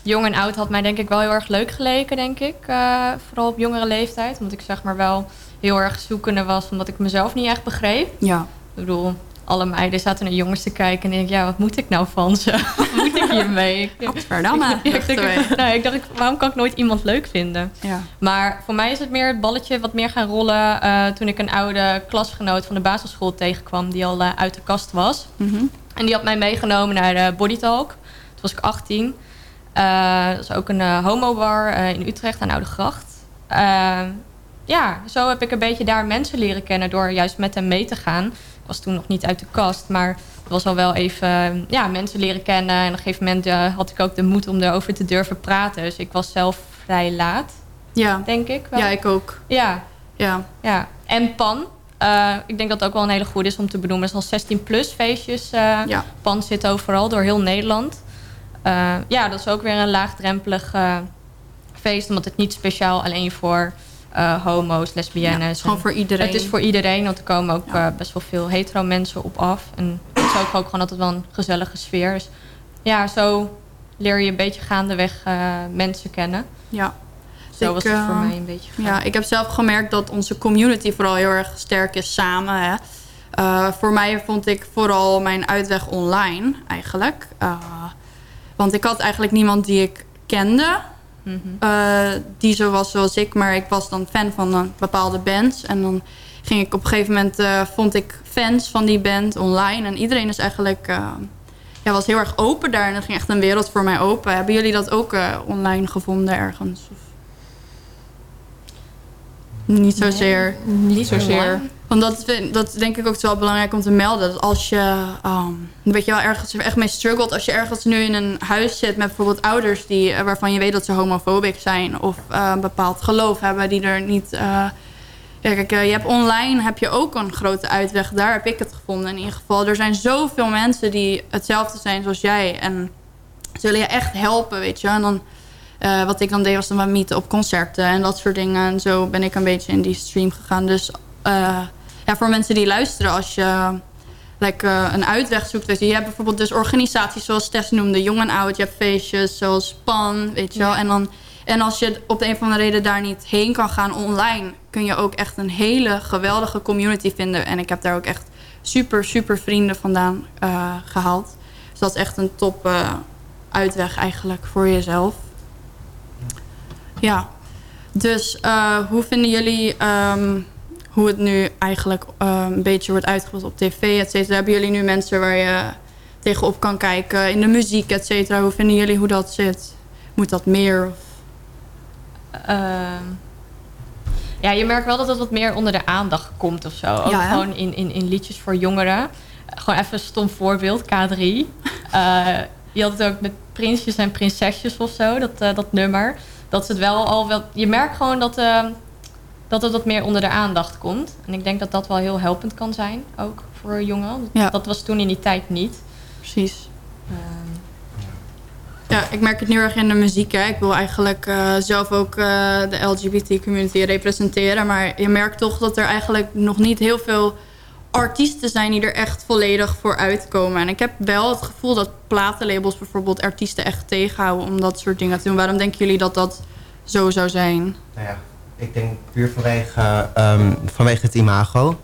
jong en oud had mij denk ik wel heel erg leuk geleken, denk ik. Eh, vooral op jongere leeftijd. Omdat ik zeg maar wel heel erg zoekende was, omdat ik mezelf niet echt begreep. Ja. Ik bedoel, alle meiden zaten naar jongens te kijken en ik ja, wat moet ik nou van ze? wat moet ik hiermee? Gadverdamme, Ja, ik, denk, nou, ik dacht, waarom kan ik nooit iemand leuk vinden? Ja. Maar voor mij is het meer het balletje wat meer gaan rollen eh, toen ik een oude klasgenoot van de basisschool tegenkwam die al eh, uit de kast was. Mhm. En die had mij meegenomen naar de Body Talk. Het was ik 18. Eh, dat is ook een uh, homobar uh, in Utrecht aan Oude Gracht. ja, zo heb ik een beetje daar mensen leren kennen door juist met hem mee te gaan. Ik was toen nog niet uit de kast, maar het was al wel even ja, mensen leren kennen. En op een gegeven moment had ik ook de moed om erover te durven praten. Dus ik was zelf vrij laat, ja. denk ik. Wel. Ja, ik ook. Ja. Ja. ja. En PAN. Uh, ik denk dat het ook wel een hele goede is om te benoemen. Er zijn 16 plus feestjes. Uh, ja. PAN zit overal door heel Nederland. Uh, ja, dat is ook weer een laagdrempelig feest. Omdat het niet speciaal alleen voor homo's, lesbiennes. Ja, gewoon voor iedereen. Het is voor iedereen, want er komen ook ja. best wel veel hetero mensen op af. En het is ook, ook gewoon altijd wel een gezellige sfeer. Dus ja, zo leer je een beetje gaandeweg mensen kennen. Ja. Zo was het voor mij een beetje. Ja, ik heb zelf gemerkt dat onze community vooral heel erg sterk is samen. Hè. Voor mij vond ik vooral mijn uitweg online eigenlijk. Want ik had eigenlijk niemand die ik kende. Mhm. Mm -hmm. uh, die zo was zoals ik. Maar ik was dan fan van een bepaalde bands. En dan ging ik op een gegeven moment... vond ik fans van die band online. En iedereen is eigenlijk... ja, was heel erg open daar. En er ging echt een wereld voor mij open. Hebben jullie dat ook online gevonden ergens? Of? Niet zozeer. Nee, niet zozeer. Want dat, dat denk ik ook wel belangrijk om te melden. Dat als je, weet je wel, ergens echt mee struggelt. Als je ergens nu in een huis zit met bijvoorbeeld ouders die, waarvan je weet dat ze homofobisch zijn. Of een bepaald geloof hebben die er niet... Uh, ja, kijk, je hebt online heb je ook een grote uitweg. Daar heb ik het gevonden in ieder geval. Er zijn zoveel mensen die hetzelfde zijn zoals jij. En zullen je echt helpen, weet je. En dan... Wat ik dan deed was dan maar meeten op concerten en dat soort dingen. En zo ben ik een beetje in die stream gegaan. Dus ja, voor mensen die luisteren, als je like, uh, een uitweg zoekt. Weet je, je hebt bijvoorbeeld dus organisaties zoals Tess noemde, Jong en Oud. Je hebt feestjes zoals PAN, weet je wel. Ja. En, dan, en als je op de een of andere reden daar niet heen kan gaan online... kun je ook echt een hele geweldige community vinden. En ik heb daar ook echt super, super vrienden vandaan uh, gehaald. Dus dat is echt een top uitweg eigenlijk voor jezelf. Ja, dus hoe vinden jullie um, hoe het nu eigenlijk uh, een beetje wordt uitgevoerd op tv, et cetera? Hebben jullie nu mensen waar je tegenop kan kijken in de muziek, et cetera? Hoe vinden jullie hoe dat zit? Moet dat meer? Of? Uh, ja, je merkt wel dat het wat meer onder de aandacht komt of zo. Ook Ja, gewoon in, in, in liedjes voor jongeren. Gewoon even een stom voorbeeld, K3. Eh, je had het ook met prinsjes en prinsesjes of zo, dat, eh, dat nummer. Dat ze het wel al wel... Je merkt gewoon dat, eh, dat het wat meer onder de aandacht komt. En ik denk dat dat wel heel helpend kan zijn, ook voor jongeren. Ja. Dat was toen in die tijd niet. Precies. Ehm, Ja, ik merk het nu erg in de muziek. Hè. Ik wil eigenlijk eh, zelf ook eh, de LGBT-community representeren. Maar je merkt toch dat er eigenlijk nog niet heel veel artiesten zijn... die er echt volledig voor uitkomen. En ik heb wel het gevoel dat platenlabels bijvoorbeeld artiesten echt tegenhouden... om dat soort dingen te doen. Waarom denken jullie dat dat zo zou zijn? Nou ja, ik denk puur vanwege, ehm, vanwege het imago.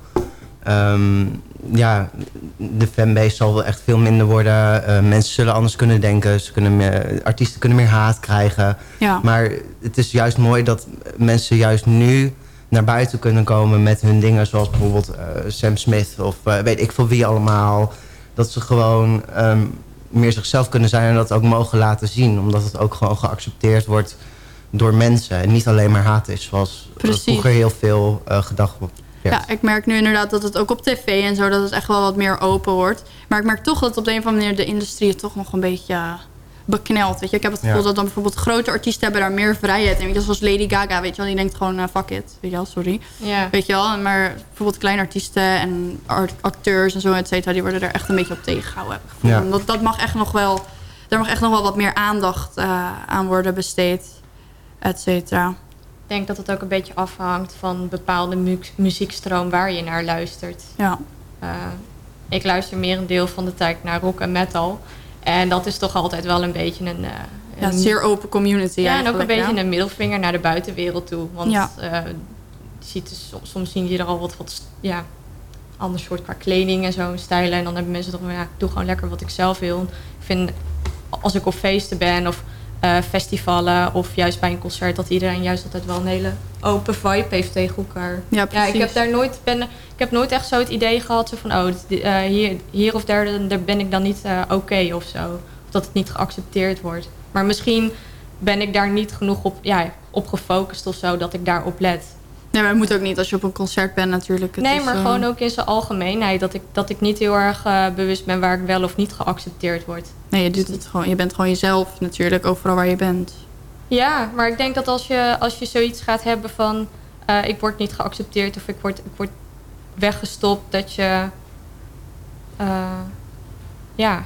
Ehm, ja, de fanbase zal wel echt veel minder worden. Eh, mensen zullen anders kunnen denken. Ze kunnen meer, artiesten kunnen meer haat krijgen. Ja. Maar het is juist mooi dat mensen juist nu naar buiten kunnen komen met hun dingen. Zoals bijvoorbeeld eh, Sam Smith of eh, weet ik veel wie allemaal. Dat ze gewoon ehm, meer zichzelf kunnen zijn en dat ook mogen laten zien. Omdat het ook gewoon geaccepteerd wordt door mensen. En niet alleen maar haat is zoals er Precies. vroeger heel veel eh, gedacht wordt. Ja, ik merk nu inderdaad dat het ook op tv en zo... dat het echt wel wat meer open wordt. Maar ik merk toch dat op de een of andere manier... de industrie het toch nog een beetje uh, beknelt. Weet je? Ik heb het gevoel Ja. dat dan bijvoorbeeld grote artiesten... hebben daar meer vrijheid in. Weet je, zoals Lady Gaga, weet je wel. Die denkt gewoon, eh, fuck it. Weet je wel, sorry. Ja. Weet je wel, maar bijvoorbeeld kleine artiesten... en art- acteurs en zo, et cetera... die worden er echt een beetje op tegengehouden. Heb ik. Ja. Dat, dat mag echt nog wel... daar mag echt nog wel wat meer aandacht uh, aan worden besteed. Et cetera. Ik denk dat het ook een beetje afhangt van bepaalde mu muziekstroom waar je naar luistert. Ja. Uh, ik luister meer een deel van de tijd naar rock en metal. En dat is toch altijd wel een beetje een... Uh, Ja, een- zeer open community Ja, en ook een beetje ja. een middelvinger naar de buitenwereld toe. Want Ja. eh, ziet dus, soms, zien je er al wat, wat ja, ander soort qua kleding en zo, en stijlen. En dan hebben mensen toch van, ja, ik doe gewoon lekker wat ik zelf wil. Ik vind, als ik op feesten ben of eh, festivalen of juist bij een concert... dat iedereen juist altijd wel een hele open vibe heeft tegen elkaar. Ja, ik precies. heb daar nooit, ben, ik heb nooit echt zo het idee gehad zo van... oh, dit- eh, hier, hier of daar, daar ben ik dan niet eh, oké of zo. dat het niet geaccepteerd wordt. Maar misschien ben ik daar niet genoeg op, ja, op gefocust of zo, dat ik daarop let. Nee, maar het moet ook niet als je op een concert bent natuurlijk. Het nee, is, maar eh, gewoon ook in zijn algemeenheid. Dat ik, dat ik niet heel erg eh, bewust ben waar ik wel of niet geaccepteerd word. Nee, je, doet het gewoon, je bent gewoon jezelf natuurlijk, overal waar je bent. Ja, maar ik denk dat als je, als je zoiets gaat hebben van... eh, ik word niet geaccepteerd of ik word, ik word weggestopt... dat je... ja,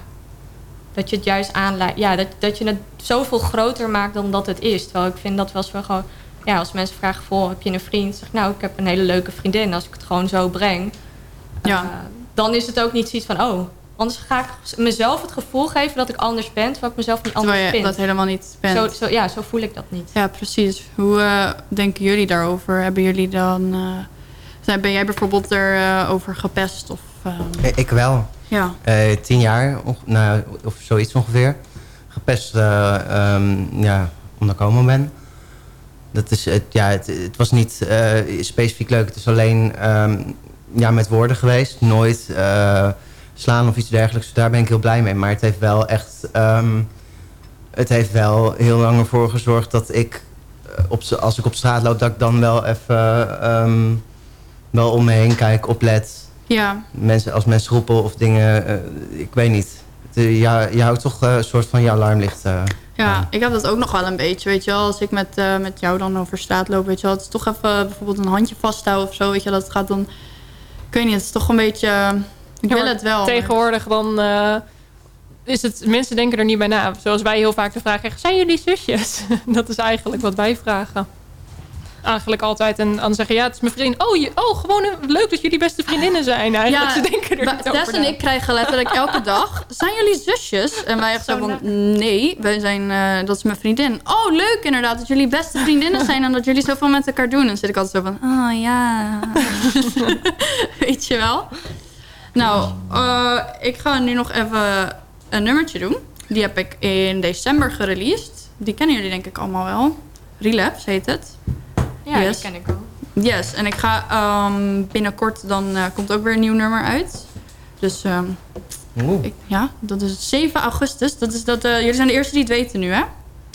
dat je het juist aanleidt. Ja, dat, dat je het zoveel groter maakt dan dat het is. Terwijl ik vind dat wel eens wel gewoon... Ja, als mensen vragen, vol, heb je een vriend? Zeg ik, nou, ik heb een hele leuke vriendin. Als ik het gewoon zo breng... Ja. eh, dan is het ook niet zoiets van... Oh, anders ga ik mezelf het gevoel geven dat ik anders ben... terwijl ik mezelf niet anders Terwijl je vind. dat helemaal niet bent. Zo, zo, ja, zo voel ik dat niet. Ja, precies. Hoe eh, denken jullie daarover? Hebben jullie dan... eh, zijn- ben jij bijvoorbeeld erover over gepest? Of, Ik wel. Ja. Eh, tien jaar, onge- nou, of zoiets ongeveer. Gepest, eh, ehm, ja, omdat ik homo ben. Dat is, het, ja, het, het was niet eh, specifiek leuk. Het is alleen ehm, ja, met woorden geweest. Nooit eh, slaan of iets dergelijks. Dus daar ben ik heel blij mee. Maar het heeft wel echt... ehm, het heeft wel heel lang ervoor gezorgd dat ik... eh, op, als ik op straat loop, dat ik dan wel even... ehm, wel om me heen kijk, oplet ja. mensen, als mensen roepen of dingen, ik weet niet. Eh, ja, je houdt toch eh, een soort van je alarmlicht. eh. Ja, ik heb dat ook nog wel een beetje, weet je wel. Als ik met, eh, met jou dan over straat loop, weet je wel. Het is toch even bijvoorbeeld een handje vasthouden of zo, weet je wel. Dat gaat dan, ik weet niet, het is toch een beetje... Ik Ja, wil het wel. Tegenwoordig dan eh, is het... Mensen denken er niet bij na. Zoals wij heel vaak de vraag krijgen... Zijn jullie zusjes? dat is eigenlijk wat wij vragen. Eigenlijk altijd. En dan zeggen ja, het is mijn vriend. Oh, je, oh gewoon een- leuk dat jullie beste vriendinnen zijn. Eigenlijk, ze denken er niet en ik krijgen letterlijk elke dag... Zijn jullie zusjes? En wij echt zo van... Nee, wij zijn, eh, dat is mijn vriendin. Oh, leuk inderdaad dat jullie beste vriendinnen zijn... en dat jullie zoveel met elkaar doen. En dan zit ik altijd zo van... Oh ja. Weet je wel? Nou, eh, ik ga nu nog even een nummertje doen. Die heb ik in december gereleased. Die kennen jullie denk ik allemaal wel. Relapse heet het. Ja, Yes. die ken ik wel. Yes, en ik ga ehm, binnenkort, dan eh, komt ook weer een nieuw nummer uit. Dus ehm, ik, ja, dat is 7 augustus. Dat is dat, eh, jullie zijn de eerste die het weten nu, hè?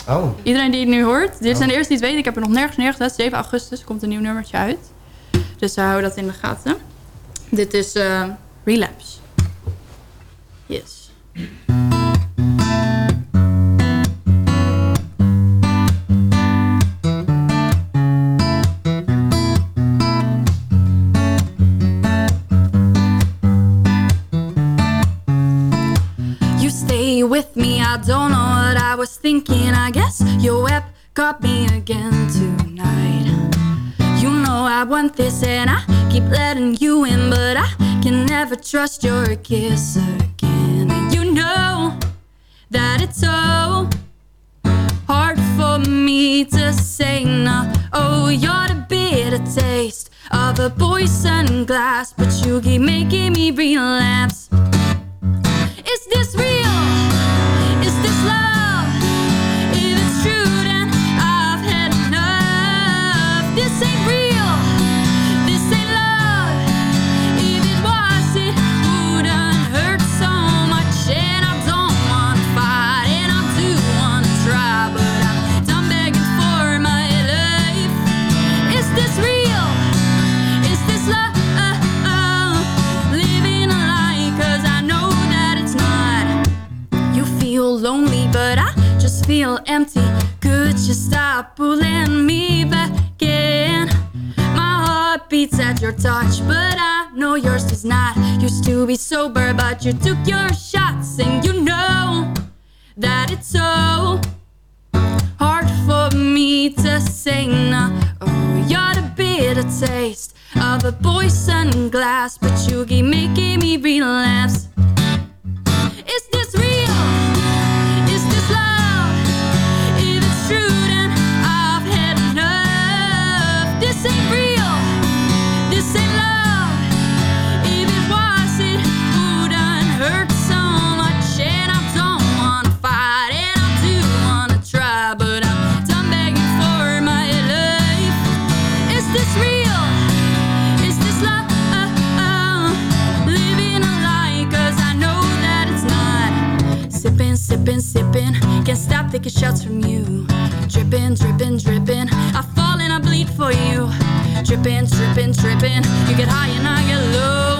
Oh. Iedereen die het nu hoort. Jullie Oh. zijn de eerste die het weten. Ik heb er nog nergens neergezet. 7 augustus komt een nieuw nummertje uit. Dus uh, hou dat in de gaten. Dit is eh, Relapse. Yes. I don't know what I was thinking. I guess your web got me again tonight. You know I want this and I keep letting you in, but I can never trust your kiss again. You know that it's so hard for me to say no. Oh, you're the bitter taste of a poison glass, but you keep making me relapse. Is this real? Feel empty. Could you stop pulling me back in? My heart beats at your touch, but I know yours does not. Used to be sober, but you took your shots, and you know that it's so hard for me to say no. Oh, you're the bitter taste of a poison glass, but you keep making me relapse. Taking shots from you. Dripping, dripping, dripping. I fall and I bleed for you. Dripping, dripping, dripping. You get high and I get low.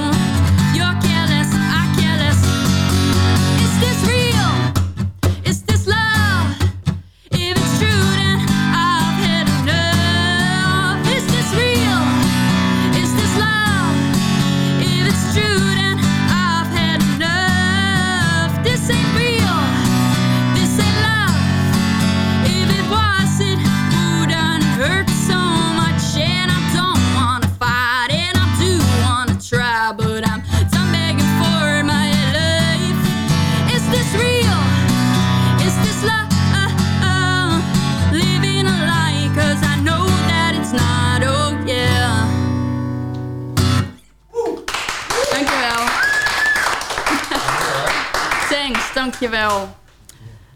Dankjewel.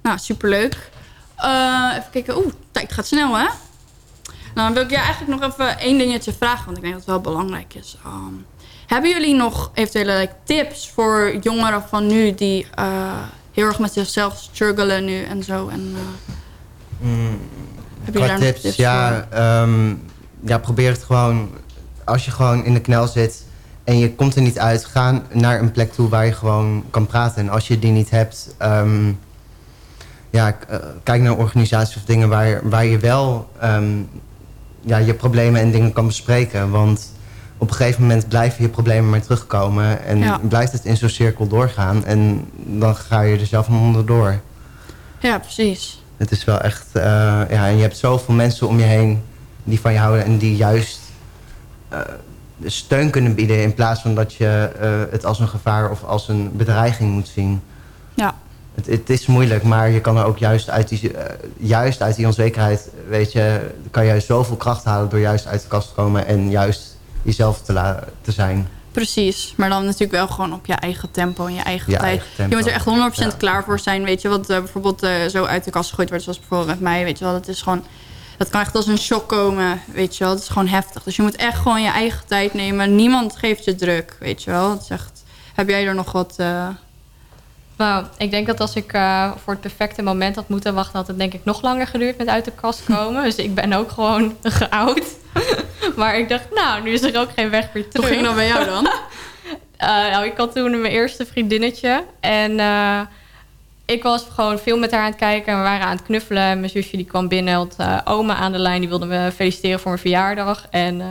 Nou, superleuk. Eh even kijken. Oeh, tijd gaat snel, hè? Nou, dan wil ik je eigenlijk nog even één dingetje vragen, want ik denk dat het wel belangrijk is. Ehm, hebben jullie nog eventuele like, tips voor jongeren van nu die eh, heel erg met zichzelf struggelen nu en zo? En, eh, Heb je daar nog tips, tips ja, ehm, ja, probeer het gewoon... Als je gewoon in de knel zit en je komt er niet uit... ga naar een plek toe waar je gewoon kan praten. En als je die niet hebt... ehm, ja, eh, kijk naar organisaties of dingen waar, waar je wel... ehm, ja, je problemen en dingen kan bespreken. Want op een gegeven moment blijven je problemen maar terugkomen. En Ja. blijft het in zo'n cirkel doorgaan. En dan ga je er zelf onderdoor. Ja, precies. Het is wel echt... eh, ja, en je hebt zoveel mensen om je heen die van je houden... en die juist eh, steun kunnen bieden... in plaats van dat je eh, het als een gevaar of als een bedreiging moet zien. Ja. Het, het is moeilijk, maar je kan er ook juist uit die, eh, juist uit die onzekerheid... weet je, kan je zoveel kracht halen door juist uit de kast te komen... en juist jezelf te, te zijn. Precies, maar dan natuurlijk wel gewoon op je eigen tempo en je eigen tijd. eigen. Je moet er echt 100% Ja. klaar voor zijn, weet je. Wat eh, bijvoorbeeld zo uit de kast gegooid wordt, zoals bijvoorbeeld met mij, weet je wel. Dat is gewoon, dat kan echt als een shock komen, weet je wel. Het is gewoon heftig. Dus je moet echt gewoon je eigen tijd nemen. Niemand geeft je druk, weet je wel. Het is echt, heb jij er nog wat... Nou, ik denk dat als ik eh, voor het perfecte moment had moeten wachten... had het denk ik nog langer geduurd met uit de kast komen. dus ik ben ook gewoon geoud. maar ik dacht, nou, nu is er ook geen weg meer terug. Hoe ging dat bij jou dan? Eh, nou, ik had toen mijn eerste vriendinnetje. En ik was gewoon veel met haar aan het kijken. En we waren aan het knuffelen. En mijn zusje die kwam binnen. Had eh, oma aan de lijn. Die wilde me feliciteren voor mijn verjaardag. En eh,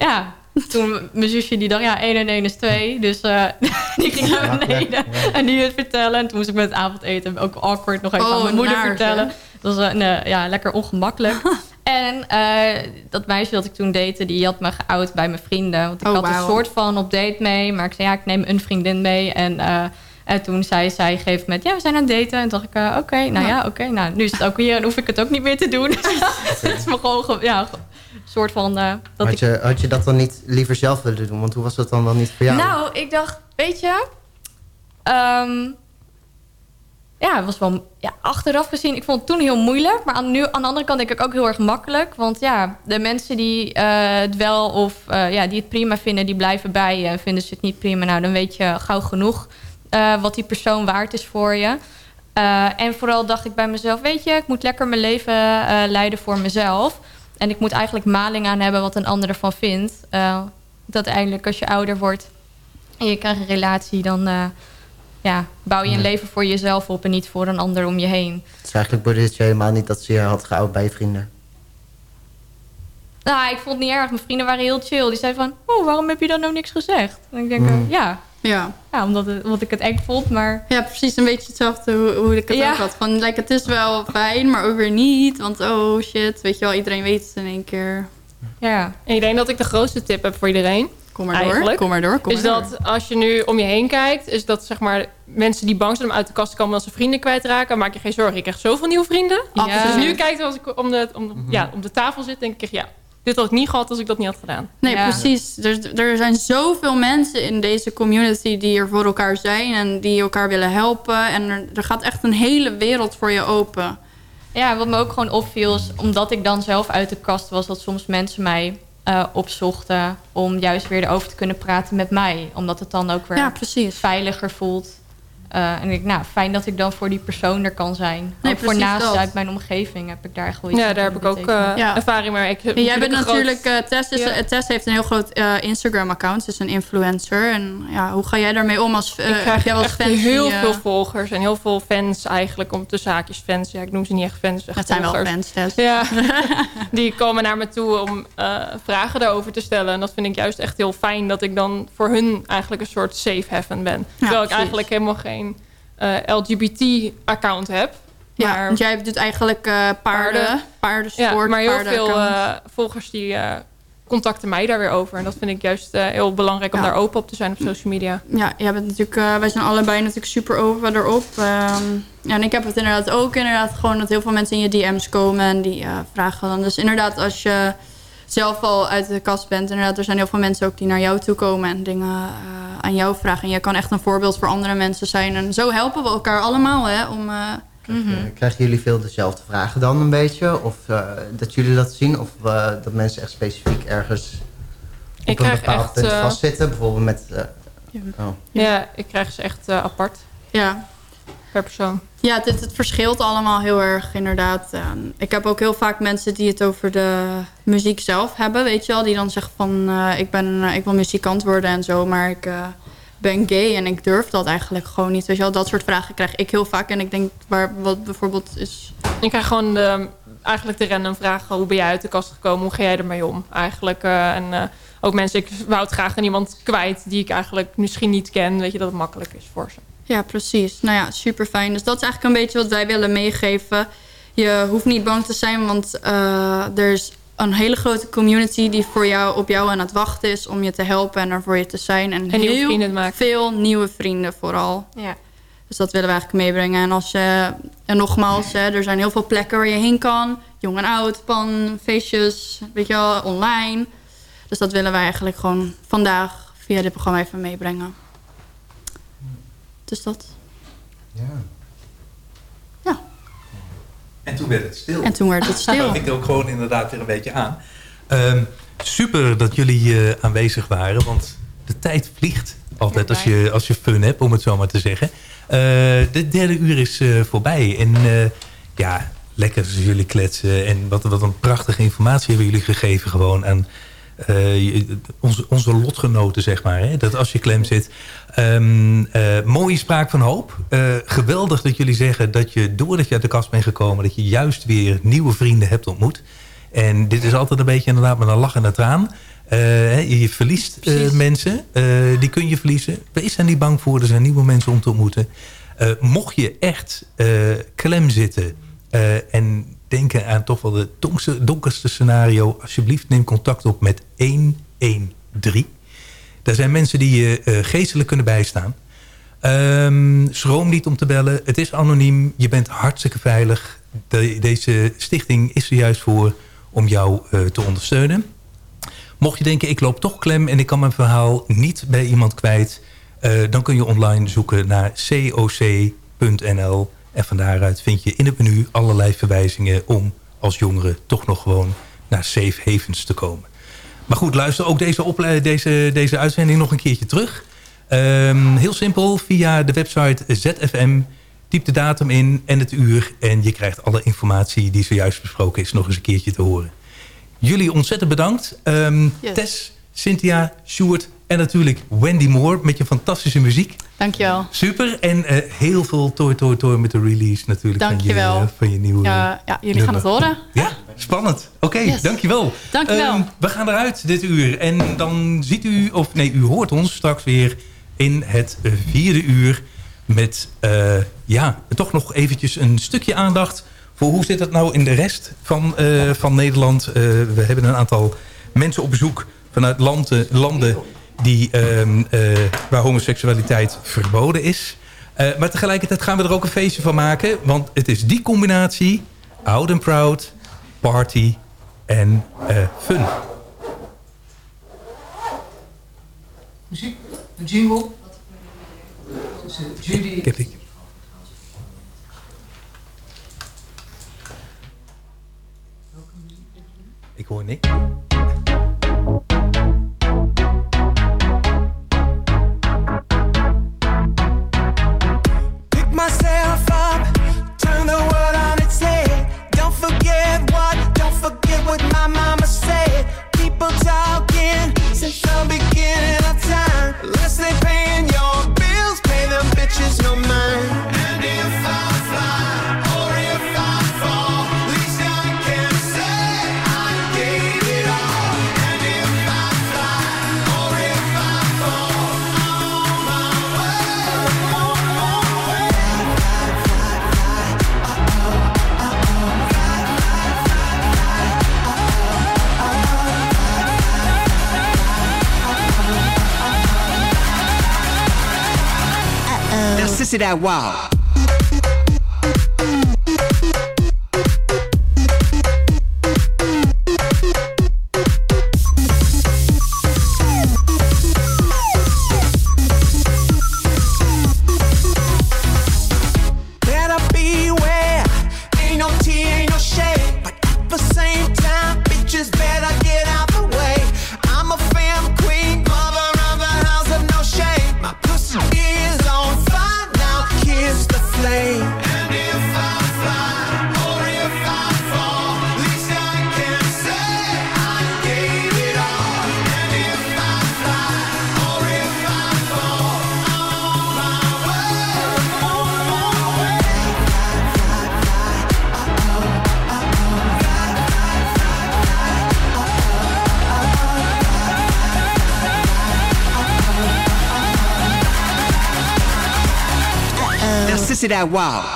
ja, toen mijn zusje die dacht... Ja, 1 en 1 is 2. Dus eh, die ging naar beneden. En die het vertellen. En toen moest ik met het avondeten ook awkward nog even Oh, aan mijn moeder vertellen. Dat was nee, ja, lekker ongemakkelijk. en dat meisje dat ik toen date, die had me geout bij mijn vrienden. Want ik Oh, had een soort van op date mee. Maar ik zei, ja, ik neem een vriendin mee. En, en toen zei zij op een gegeven moment, ja, we zijn aan het daten. En toen dacht ik, eh, oké, nou ja, oké. nou, nu is het ook weer, dan hoef ik het ook niet meer te doen. het is me gewoon, ge- ja, soort van... eh, dat Had ik je, had je dat dan niet liever zelf willen doen? Want hoe was dat dan, dan niet voor jou? nou, ik dacht, weet je... ehm, ja, het was wel... Ja, achteraf gezien, ik vond het toen heel moeilijk. Maar aan, nu, aan de andere kant denk ik ook heel erg makkelijk. Want ja, de mensen die eh, het wel of eh, ja, die het prima vinden... die blijven bij je. En vinden ze het niet prima, nou, dan weet je gauw genoeg... eh, wat die persoon waard is voor je. Eh, en vooral dacht ik bij mezelf... weet je, ik moet lekker mijn leven eh, leiden voor mezelf. En ik moet eigenlijk maling aan hebben wat een ander ervan vindt. Dat eigenlijk als je ouder wordt en je krijgt een relatie, dan ja, bouw je een leven voor jezelf op en niet voor een ander om je heen. Het is eigenlijk boeide je helemaal niet dat ze je had geout bij je vrienden. Nou, ik vond het niet erg. Mijn vrienden waren heel chill. Die zeiden van, oh, waarom heb je dan nou niks gezegd? En ik denk, Mm. ja. Ja. ja omdat, het, omdat ik het eng vond, maar... Ja, precies een beetje hetzelfde hoe, hoe ik het Ja. ook had. Van, like, het is wel fijn, maar ook weer niet. Want oh shit, weet je wel, iedereen weet het in één keer. Ja. En ik denk dat ik de grootste tip heb voor iedereen. Kom maar door, eigenlijk, kom maar door, kom is maar dat als je nu om je heen kijkt... is dat zeg maar mensen die bang zijn om uit de kast te komen... als ze vrienden kwijtraken, maak je geen zorgen. Je krijgt zoveel nieuwe vrienden. Ja. Dus nu kijkt als ik om de, om, de- ja, om de tafel zit, denk ik... ja, dit had ik niet gehad als ik dat niet had gedaan. Nee, Ja. precies. Er, er zijn zoveel mensen in deze community die er voor elkaar zijn... en die elkaar willen helpen. En er, er gaat echt een hele wereld voor je open. Ja, wat me ook gewoon opviel is... omdat ik dan zelf uit de kast was... dat soms mensen mij eh, opzochten... om juist weer erover te kunnen praten met mij. Omdat het dan ook weer Ja, precies. veiliger voelt. Eh, en ik denk, nou, fijn dat ik dan voor die persoon er kan zijn. Nee, ook voor naast dat. uit mijn omgeving heb ik daar echt wel iets Ja, daar heb ik ook eh, Ja. ervaring mee. Ik heb jij bent groot- natuurlijk, eh, Tess, is, Ja. Tess heeft een heel groot eh, Instagram-account. Ze is een influencer. En ja, hoe ga jij daarmee om als eh, ik krijg jij fans heel die, veel volgers en heel veel fans eigenlijk. Om de zaakjes fans. Ja, ik noem ze niet echt fans. Echt Het zijn wel fans, Tess. Ja, die komen naar me toe om eh, vragen daarover te stellen. En dat vind ik juist echt heel fijn. Dat ik dan voor hun eigenlijk een soort safe haven ben. Terwijl ik eigenlijk helemaal geen eh, LGBT-account heb. Ja, Maar- want jij doet eigenlijk eh, paarden, paardensport, ja, maar heel veel eh, volgers die contacten mij daar weer over. En dat vind ik juist heel belangrijk om Ja. daar open op te zijn op social media. Ja, jij bent natuurlijk, wij zijn allebei natuurlijk super open erop. Ehm, ja, en ik heb het inderdaad ook inderdaad gewoon dat heel veel mensen in je DM's komen en die vragen dan. Dus inderdaad, als je zelf al uit de kast bent, inderdaad, er zijn heel veel mensen ook die naar jou toe komen en dingen eh, aan jou vragen. En jij kan echt een voorbeeld voor andere mensen zijn. En zo helpen we elkaar allemaal, hè, om... eh, Eh, Krijgen jullie veel dezelfde vragen dan een beetje? Of eh, dat jullie dat zien? Of dat mensen echt specifiek ergens op Ik een krijg bepaald echt, punt vastzitten? Bijvoorbeeld met... oh. Ja, ik krijg ze echt apart. Ja. Per persoon. Ja, dit, het verschilt allemaal heel erg, inderdaad. Ehm, ik heb ook heel vaak mensen die het over de muziek zelf hebben, weet je wel. Die dan zeggen van, eh, ik, ben, eh, ik wil muzikant worden en zo, maar ik eh, ben gay en ik durf dat eigenlijk gewoon niet. Weet je wel, dat soort vragen krijg ik heel vaak. En ik denk, waar, wat bijvoorbeeld is... Ik krijg gewoon eigenlijk de random vragen. Hoe ben jij uit de kast gekomen? Hoe ga jij ermee om? Eigenlijk. en ook mensen, ik wou het graag aan iemand kwijt die ik eigenlijk misschien niet ken. Weet je, dat het makkelijk is voor ze. Ja, precies. Nou ja, super fijn. Dus dat is eigenlijk een beetje wat wij willen meegeven. Je hoeft niet bang te zijn, want eh, er is een hele grote community die voor jou, op jou aan het wachten is om je te helpen en er voor je te zijn. En, heel maken. Veel nieuwe vrienden vooral. Ja. Dus dat willen we eigenlijk meebrengen. En, als je, en nogmaals, hè, er zijn heel veel plekken waar je heen kan. Jong en oud, pan, feestjes, weet je wel, online. Dus dat willen wij eigenlijk gewoon vandaag via dit programma even meebrengen. Dus dat. En toen werd het stil. En toen werd het stil. Dat ik ook gewoon inderdaad weer een beetje aan. Ehm, super dat jullie eh, aanwezig waren, want de tijd vliegt altijd als je, als je fun hebt, om het zo maar te zeggen. Eh, de derde uur is eh, voorbij en eh, ja, lekker jullie kletsen. En wat, wat een prachtige informatie hebben jullie gegeven gewoon aan eh, onze, onze lotgenoten, zeg maar. Hè? Dat als je klem zit. Ehm, eh, mooie spraak van hoop. Eh, geweldig dat jullie zeggen dat je, doordat je uit de kast bent gekomen... dat je juist weer nieuwe vrienden hebt ontmoet. En dit is altijd een beetje inderdaad met een lach en een traan. Je verliest mensen. die kun je verliezen. Wees er niet bang voor. Er zijn nieuwe mensen om te ontmoeten. Mocht je echt klem zitten... en denken aan toch wel de donkste, donkerste scenario... alsjeblieft neem contact op met 113. Daar zijn mensen die je eh, geestelijk kunnen bijstaan. Ehm, schroom niet om te bellen. Het is anoniem. Je bent hartstikke veilig. De- deze stichting is er juist voor om jou eh, te ondersteunen. Mocht je denken, ik loop toch klem en ik kan mijn verhaal niet bij iemand kwijt... eh, dan kun je online zoeken naar coc.nl. En van daaruit vind je in het menu allerlei verwijzingen... om als jongere toch nog gewoon naar safe havens te komen. Maar goed, luister ook deze, ople- deze, deze uitzending nog een keertje terug. Ehm, heel simpel, via de website ZFM. Typ de datum in en het uur. En je krijgt alle informatie die zojuist besproken is nog eens een keertje te horen. Jullie ontzettend bedankt. Ehm, Yes. Tess, Cynthia, Sjoerd en natuurlijk Wendy Moore met je fantastische muziek. Dankjewel. Super. En eh, heel veel toi toi toi met de release natuurlijk van je, Dankjewel. eh, van je nieuwe Ja, ja, jullie gaan het horen. Ja, spannend. Oké, Yes. dankjewel. Dankjewel. Ehm, we gaan eruit dit uur. En dan ziet u, of nee, u hoort ons straks weer in het eh, vierde uur... met, ja, toch nog eventjes een stukje aandacht... voor hoe zit het nou in de rest van, van Nederland. We hebben een aantal mensen op bezoek vanuit landen, landen die, ehm, eh, waar homoseksualiteit verboden is... Eh, maar tegelijkertijd gaan we er ook een feestje van maken. Want het is die combinatie, oud en proud, party en eh, fun. Muziek, een jingle. Judy. Ik heb. Ik hoor niks. the world on its head. Don't forget what, don't forget what my mama said. People talking since the beginning of time. Unless they paying your bills, pay them bitches no mind. And if I that wow. wow.